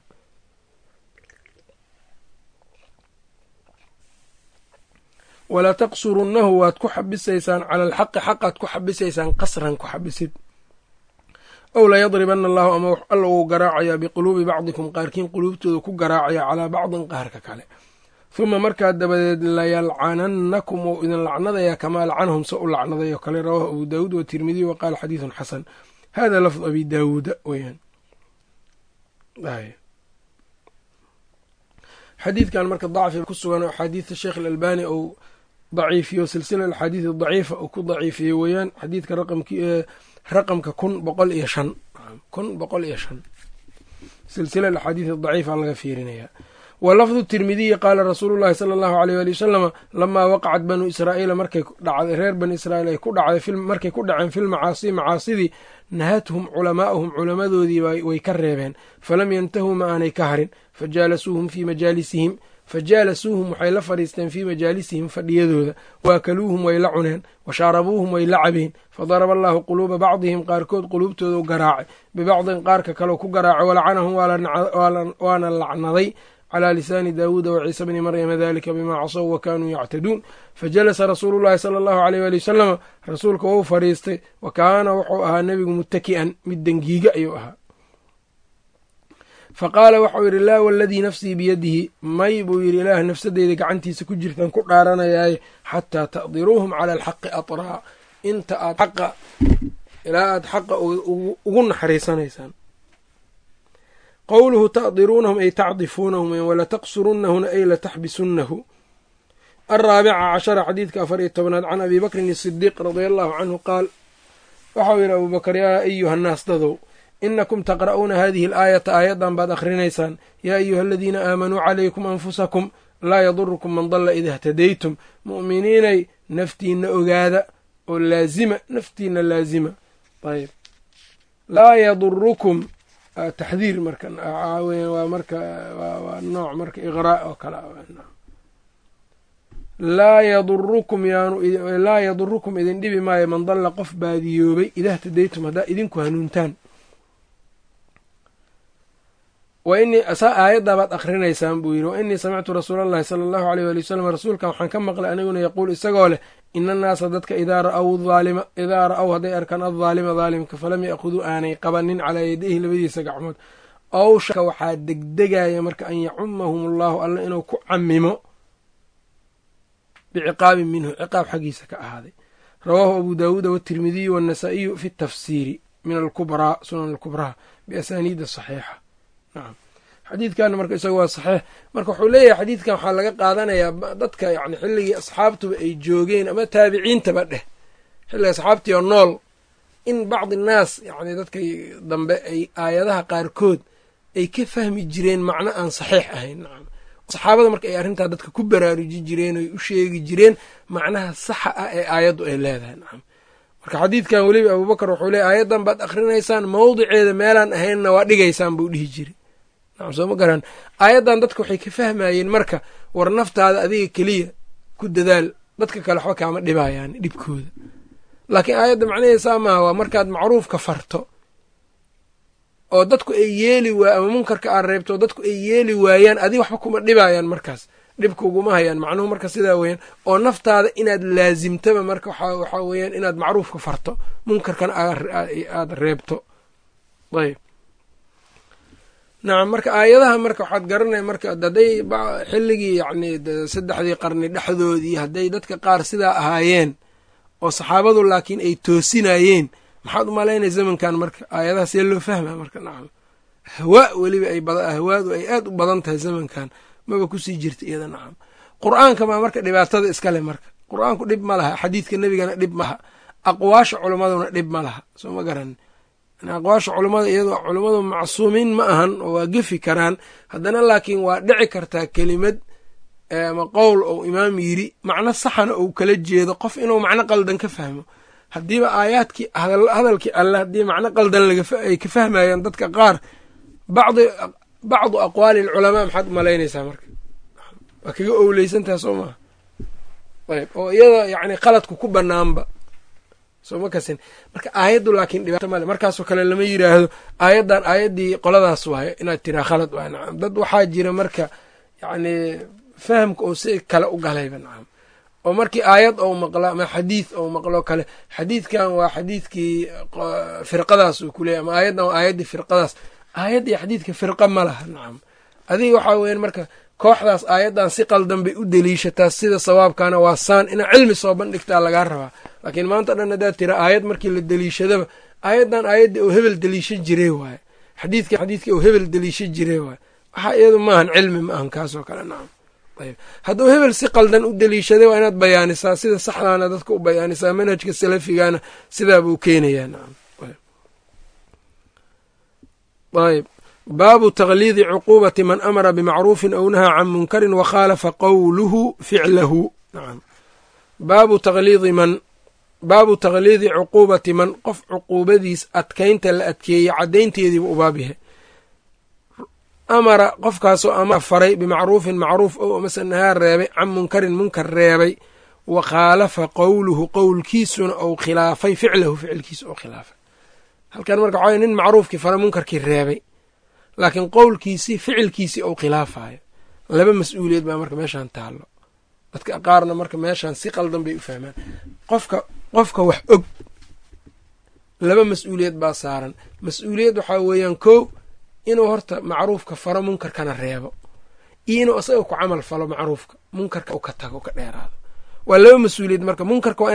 [SPEAKER 1] walaa taqsurunnahu waad ku xabisaysaan cala alxaqi xaqaad ku xabisaysaan qasran ku xabisid. Ow layadribana allahu ama alla uu garaacayaa biquluubi bacdikum qaarkiin quluubtooda ku garaacaya calaa bacdin qaarka kale. Huma markaa dabadeed layalcanannakum ou idin lacnadayaa kamaa lacanahum se u lacnaday oo kale rawaahu abu daawuud watirmidiy wa qaala xadiidun xasan. Hada lafd abi daawuuda weyaan xadiidkan marka dacfi ku sugan axaadiidta sheekh alalbani ou daciifiyo silsila axaadiid daciifa uu ku daciifiyey weeyaan. Xadiidka raqamka kun boqol iyo shan. Kun boqol iyo shan. Silsila axaadiid daciifa laga fiirinaya wa lafdu tirmidiyi qaala rasuulu llahi sala allahu aleyh ali wasalama lamaa waqacat banuu israa'iila markay reer bani israa'iil ay ku dhacday markay ku dhaceen filmacaasi macaasidii nahathum culamaa'uhum culamadoodii way ka reebeen. Falam yantahuu ma aanay ka harin. Fajaalasuuhum fii majaalisihim fajaalasuuhum waxay la fadhiisteen fii majaalisihim fadhiyadooda waakaluuhum way la cuneen washaarabuuhum way la cabeen fadaraba allaahu quluuba bacdihim qaarkood quluubtoodu garaacay bibacdin qaarka kaleu ku garaacay walacanahum waana lacnaday calى lisaani daawuuda waciisa bni maryama dalika bima casow wa kanuu yactaduun fajalasa rasuulu llahi sala allahu aleyh wali wasalama rasuulka wou fadhiistay wa kaana wuxuu ahaa nebigu muttaki'an mid dengiiga ayuu ahaa faqaala waxau yidhi laa waladii nafsii biyadihi. May buu yidhi ilaah nafsadeyda gacantiisa ku jirtaan ku dhaaranayaaye xataa ta'diruuhum cala alxaqi atraa inta aad xaqa ilaa aad xaqa ugu naxariisanaysaan. Qowluhu ta'diruunahum ay tacdifuunahum walataqsurunnahuna ay lataxbisunnahu alraabica cashara xadiidka afar iyo tobnaad can abi bakrin isidiiq radia allahu canhu qaal waxau yidhi abuu bakar yaa ayuha nnaas dadow inakum taqra'uuna hadihi alaayata aayaddan baad akhrinaysaan yaa ayuha aladiina aamanuu calaykum anfusakum laa yadurukum man dalla ida htadaytum mu'miniinay naftiina ogaada oo laazima naftiina laazima ayb laa yadurukum taxdiir marka waa marka waa nooc marka iqraa oo kale laa yadurukum yaanu laa yadurukum idin dhibi maayo man dalla qof baadiyoobay idaa htadaytum haddaa idinku hanuuntaan saa aayaddaa baad akhrinaysaan buu yidhi wa inii samictu rasuula allahi sala allahu aleyh waali wasalam rasuulkan waxaan ka maqlay aniguna yaquul isagoo leh ina annaasa dadka idaa ra'aw hadday arkaan addaalima daalimka falam ya'khuduu aanay qabanin calaa yadayhi labadiisa gacmood. Ow waxaa degdegaya marka an yacumahum allahu alla inuu ku camimo biciqaabin minhu ciqaab xaggiisa ka ahaaday. Rawaahu abu daawuuda watirmidiyu waannasaa'iyu fi tafsiiri min alkubraa sunan alkubraa biasaniida saxiixa nacam xadiidkana marka isaga waa saxiix. Marka wuxuu leeyahay xadiidkan waxaa laga qaadanayaa dadka yani xilligii asxaabtuba ay joogeen ama taabiciintaba dheh. Xilliga asxaabtii oo nool. In bacdi naas yani dadkay dambe ay aayadaha qaarkood ay ka fahmi jireen macno aan saxiix ahayn. Nacam saxaabada marka ay arrintaa dadka ku baraaruji jireen oy u sheegi jireen macnaha saxa ah ee aayaddu ay leedahay. Nacam marka xadiidkan weliba abuubakar wuxuu leey aayaddan baad akhrinaysaan mawdiceeda meelaan ahaynna waa dhigaysaan buu dhihi jiray nacam soo ma garan. Aayaddan dadka waxay ka fahmayeen marka war naftaada adiga keliya ku dadaal dadka kale waxba kaama dhibayaan dhibkooda. Laakiin aayadda macnaheesaa maaha waa markaad macruufka farto oo dadku ay yeeli waa ama munkarka aad reebto oo dadku ay yeeli waayaan adiga waxba kuma dhibayaan markaas. Dhibka uguma hayaan. Macnuhu marka sidaa weeyaan oo naftaada inaad laasimtaba marka waxaa weeyaan inaad macruufka farto munkarkana aad reebto. Ayb nacam marka aayadaha marka waxaad garanaya marka hadday xilligii yacni saddexdii qarni dhexdoodii hadday dadka qaar sidaa ahaayeen oo saxaabadu laakiin ay toosinayeen maxaad u malaynaya zamankan marka aayadaha see loo fahmaa marka nacam ahwaa weliba ay ahwaadu ay aad u badan tahay zamankan maba ku sii jirta iyada nacam qur'aanka maa marka dhibaatada iskale marka. Qur'aanku dhib ma laha xadiidka nebigana dhib maha aqwaasha culimmaduna dhib ma laha soo ma garan aqwaasha culummada iyadoo culummadu macsuumiin ma ahan oo waa gefi karaan haddana laakiin waa dhici kartaa kelimad ama qowl ou imaam yiri macno saxana ou kala jeedo qof inuu macno qaldan ka fahmo. Haddiiba aayaadkii hadalkii alle haddii macno qaldan ay ka fahmayaan dadka qaar bacdu aqwaali alculamaa maxaad u malaynaysaa marka? Waa kaga owleysantaha soo maha ayb oo iyada yacni qaladku ku banaanba soo ma kasin. Marka aayaddu laakiin dhibaato male markaasoo kale lama yiraahdo aayaddan aayaddii qoladaas waayo inaad tiraa khalad waay nacam dad waxaa jira marka yacni fahamka oo si kale u galayba nacam oo markii aayad ou maqlo ama xadiid ou maqlo kale xadiidkan waa xadiidkii firqadaas uu ku leeyay ama aayaddan waa aayaddii firqadaas. Aayaddii xadiidka firqa ma laha nacam adiga waxaa weyan marka kooxdaas aayaddan si qaldan bay u deliishataa sida sawaabkana waa saan inaa cilmi soo bandhigtaa lagaa rabaa. Laakiin maanta dhan haddaad tira aayad markii la deliishadaba aayaddan aayaddii oo hebel deliisha jirey waaye. Xadiidka xadiidkii oo hebel deliisha jirey waaye. Waxaa iyadu maahan cilmi ma ahan kaasoo kale nacam ayb hadduu hebel si qaldan u deliishaday waa inaad bayaanisaa sida saxdaana dadka u bayaanisaa manhajka salafigana sidaabuu keenayaa nacam ayb baabu takliidi cuquubati man amara bimacruufin aw nahaa can munkarin wakhaalafa qowluhu ficlahu. Baabu takliidi man baabu takhliidi cuquubati man qof cuquubadiis adkaynta la adkeeyey caddaynteediiba u baab yahay. Amara qofkaasoo amar faray bimacruufin macruuf ow amase nahaa reebay can munkarin munkar reebay wa khaalafa qowluhu qowlkiisuna ou khilaafay ficlahu ficilkiisa ou khilaafay. Halkan marka waxaa nin macruufkii fara munkarkii reebay laakiin qowlkiisii ficilkiisii ou khilaafayo laba mas'uuliyad baa marka meeshaan taallo. Dadka qaarna marka meeshaan si qaldan bay u fahmaan. Qofka qofka wax og laba mas'uuliyad baa saaran. Mas'uuliyad waxaa weeyaan kow inuu horta macruufka faro munkarkana reebo. Iyo inuu isaga ku camal falo macruufka munkarka u ka tago ka dheeraado. Waa laba mas'uuliyad marka munkarka waa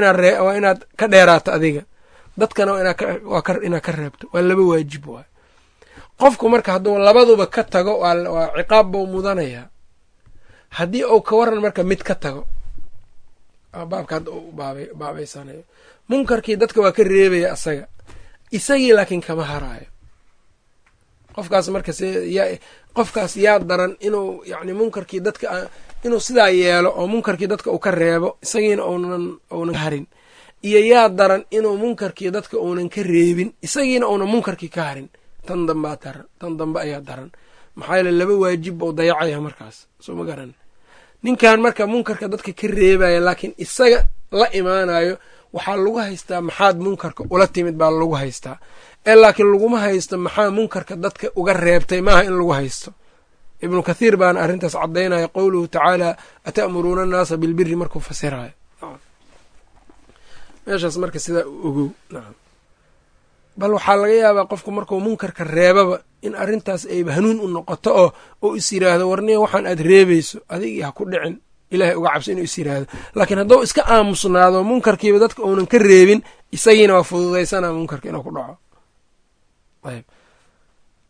[SPEAKER 1] inaad ka dheeraato adiga. Dadkana waa inaad ka reebto. Waa laba waajib waay qofku marka hadduu labaduba ka tago waa ciqaab bau mudanayaa. Haddii uu ka waran marka mid ka tago baabka hadda baabaysanayo munkarkii dadka waa ka reebaya asaga. Isagii laakiin kama haraayo. Qofkaas marka qofkaas yaa daran inuu yani munkarkii dadka inuu sidaa yeelo oo munkarkii dadka uu ka reebo isagiina uunan uunan harin. Iyo yaa daran inuu munkarkii dadka uunan ka reebin isagiina uunan munkarkii ka harin tan dambaa daran tan dambe ayaa daran. Maxaa yeele laba waajib buu dayacaya markaas soo ma garan. Ninkan marka munkarka dadka ka reebaya laakiin isaga la imaanayo waxaa lagu haystaa maxaad munkarka ula timid baa lagu haystaa. Ee laakiin laguma haysto maxaa munkarka dadka uga reebtay maaha in lagu haysto. Ibnu kathiir baana arrintaas caddaynaya qowluhu tacaala ata'muruuna annaasa bilbiri markuu fasirayo meeshaas marka sidaa u ogow bal waxaa laga yaabaa qofku markuu munkarka reebaba in arrintaas ayba hanuun u noqoto oo oo is yiraahdo warniya waxaan aad reebayso adigii ha ku dhicin. Ilaahay uga cabso inuu is yiraahdo. Laakiin hadduu iska aamusnaado munkarkiiba dadka uunan ka reebin isagiina waa fududaysanaa munkarka inuu ku dhaco. Ayb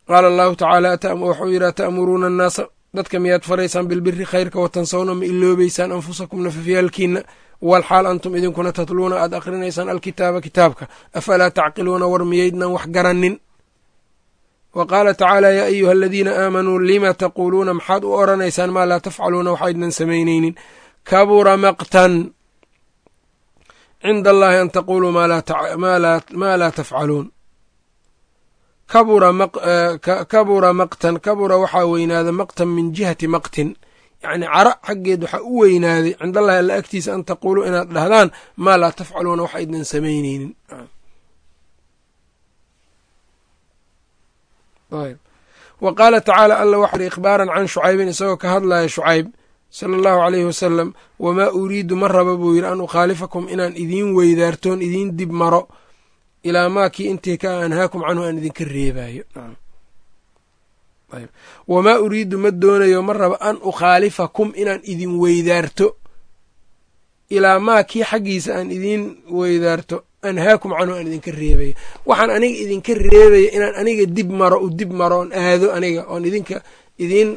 [SPEAKER 1] qaala allahu tacaala wuxuu yidhi ata'muruuna annaasa dadka miyaad faraysaan bilbiri khayrka watansawna ma iloobeysaan anfusakum nafafyaalkiina walxaal antum idinkuna tatluuna aad akrinaysaan alkitaaba kitaabka afalaa tacqiluuna war miyaydnan wax garanin wa qaala tacaala yaa ayuha aladiina aamanuu lima taquuluuna maxaad u oranaysaan maa laa tafcaluuna waxaydnan samaynaynin kabura maqtan cinda allahi an taquluu maa laa tafcaluun kabura maqtan kabura waxaa weynaada maqtan min jihati maqtin yacni cara xaggeed waxaa u weynaaday cindallahi alla agtiisa an taquuluu inaad dhahdaan maa laa tafcaluuna wax aydnan samaynaynin. Wa qaala tacaala alla waxa uri ikhbaaran can shucaybin isagoo ka hadlaya shucayb sala allahu aleyhi wasalam wamaa uriidu ma raba buu yidhi an ukhaalifakum inaan idiin weydaartoon idiin dib maro ilaa maa kii intii ka anhaakum canhu aan idinka reebaayo wamaa uriidu ma doonayo ma raba an ukhaalifakum inaan idin weydaarto. Ilaa maa kii xaggiisa aan idiin weydaarto anhaakum canhu aan idinka reebayo. Waxaan aniga idinka reebaya inaan aniga dib maro u dib maro oon aado aniga oon idinka idiin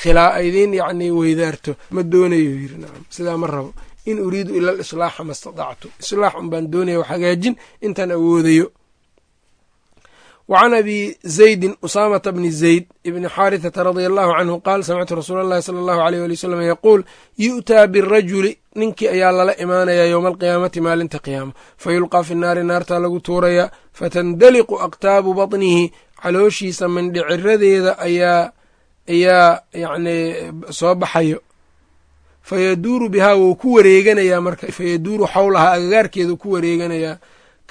[SPEAKER 1] khilaa idiin yacni weydaarto. Ma doonayo yiri nacam. Sidaa ma rabo. In uriidu ila alislaaxa ma statactu islaax un baan doonaya hagaajin intaan awoodayo can abi zaydin usaamata bni zayd ibni xaarithata radia allahu canhu qaal samictu rasuula allahi sala allahu aleyh wali wasalam yaquul yu'taa birajuli ninkii ayaa lala imaanayaa yowma alqiyaamati maalinta fa yulqaa fi naari naartaa lagu tuurayaa fatandaliqu aqtaabu batnihi calooshiisa mandhiciradeeda ayaa ayaa yacni soo baxayo fayaduuru bihaa wou ku wareeganayaa marka fayaduuru xawlahaa agagaarkeedu ku wareeganayaa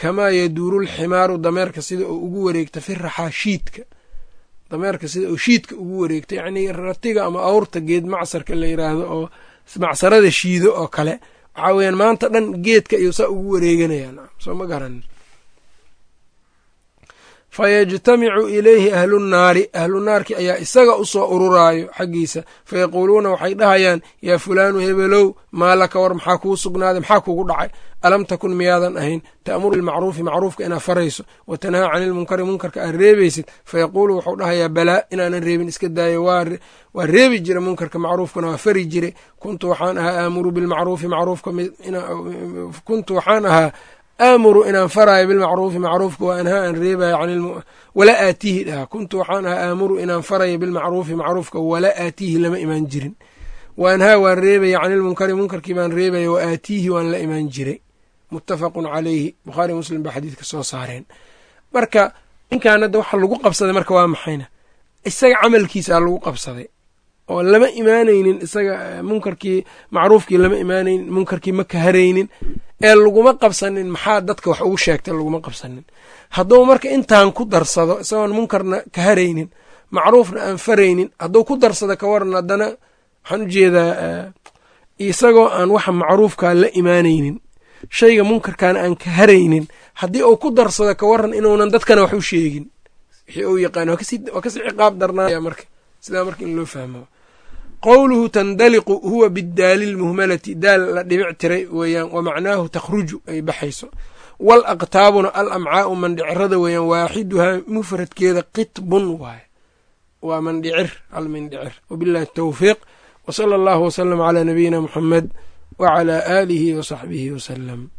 [SPEAKER 1] kamaa yaduuru lximaaru dameerka sida oo ugu wareegta fi raxaa shiidka dameerka sida oo shiidka ugu wareegta yacnii ratiga ama awrta geed macsarka la yiraahdo oo macsarada shiido oo kale waxaa weyaan maanta dhan geedka iyo saa ugu wareeganayaa. Nacam soo ma garanin fayajtamicu ilayhi ahlu nnaari ahlu naarki ayaa isaga u soo ururaayo xaggiisa. Fayaquuluuna waxay dhahayaan yaa fulaanu hebelow maa laka war maxaa kuu sugnaaday maxaa kugu dhacay? Alam takun miyaadan ahayn? Ta'muru bilmacruufi macruufka inaad farayso. Wa tanhaa cani ilmunkari munkarka aad reebaysid. Fayaquulu wuxuu dhahayaa balaa inaanan reebin iska daayo waa reebi jira munkarka macruufkana waa fari jiray kuntu waxaan ahaa aamuru bilmacruufi macruufka kuntu waxaan ahaa aamuru inaan faraayo bilmacruufi macruufka wa aan reebayo wala aatiihi dhaha kuntu waxaan ahaa aamuru inaan farayo bilmacruufi macruufka wala aatiihi lama imaan jirin. Wa anhaa waan reebaya cani ilmunkari munkarkii baan reebaya wa aatiihi waan la imaan jiray. Muttafaqun calayhi bukhaari muslim baa xadiidka soo saareen. Marka ninkan hadda waxa lagu qabsaday marka waa maxayna? Isaga camalkiisaa lagu qabsaday oo lama imaanaynin isaga munkarkii macruufkii lama imaanaynin munkarkii ma kaharaynin ee laguma qabsanin maxaa dadka wax ugu sheegtay laguma qabsanin. Hadduu marka intaan ku darsado isagoon munkarna ka haraynin macruufna aan faraynin hadduu ku darsado ka waran haddana waxaan u jeedaa isagoo aan waxa macruufkaa la imaanaynin shayga munkarkaana aan ka haraynin haddii uu ku darsado ka waran inuunan dadkana wax u sheegin. Wixii uu yaqaan waa ka sii ciqaab darnaaya marka sidaa marka in loo fahmo qowluhu tandaliqu huwa bidaali lmuhmalati daal la dhibic tiray weeyaan wa macnaahu takhruju ay baxayso. Wal aqtaabuna al amcaau mandhicirada weeyaan waaxiduhaa mufradkeeda qitbun waaye. Waa mandhicir hal mindhicir wabillahi tawfiiq wa sala allahu wasalam calaa nabiyina muxamed wacalaa aalihi wa saxbihi wasalam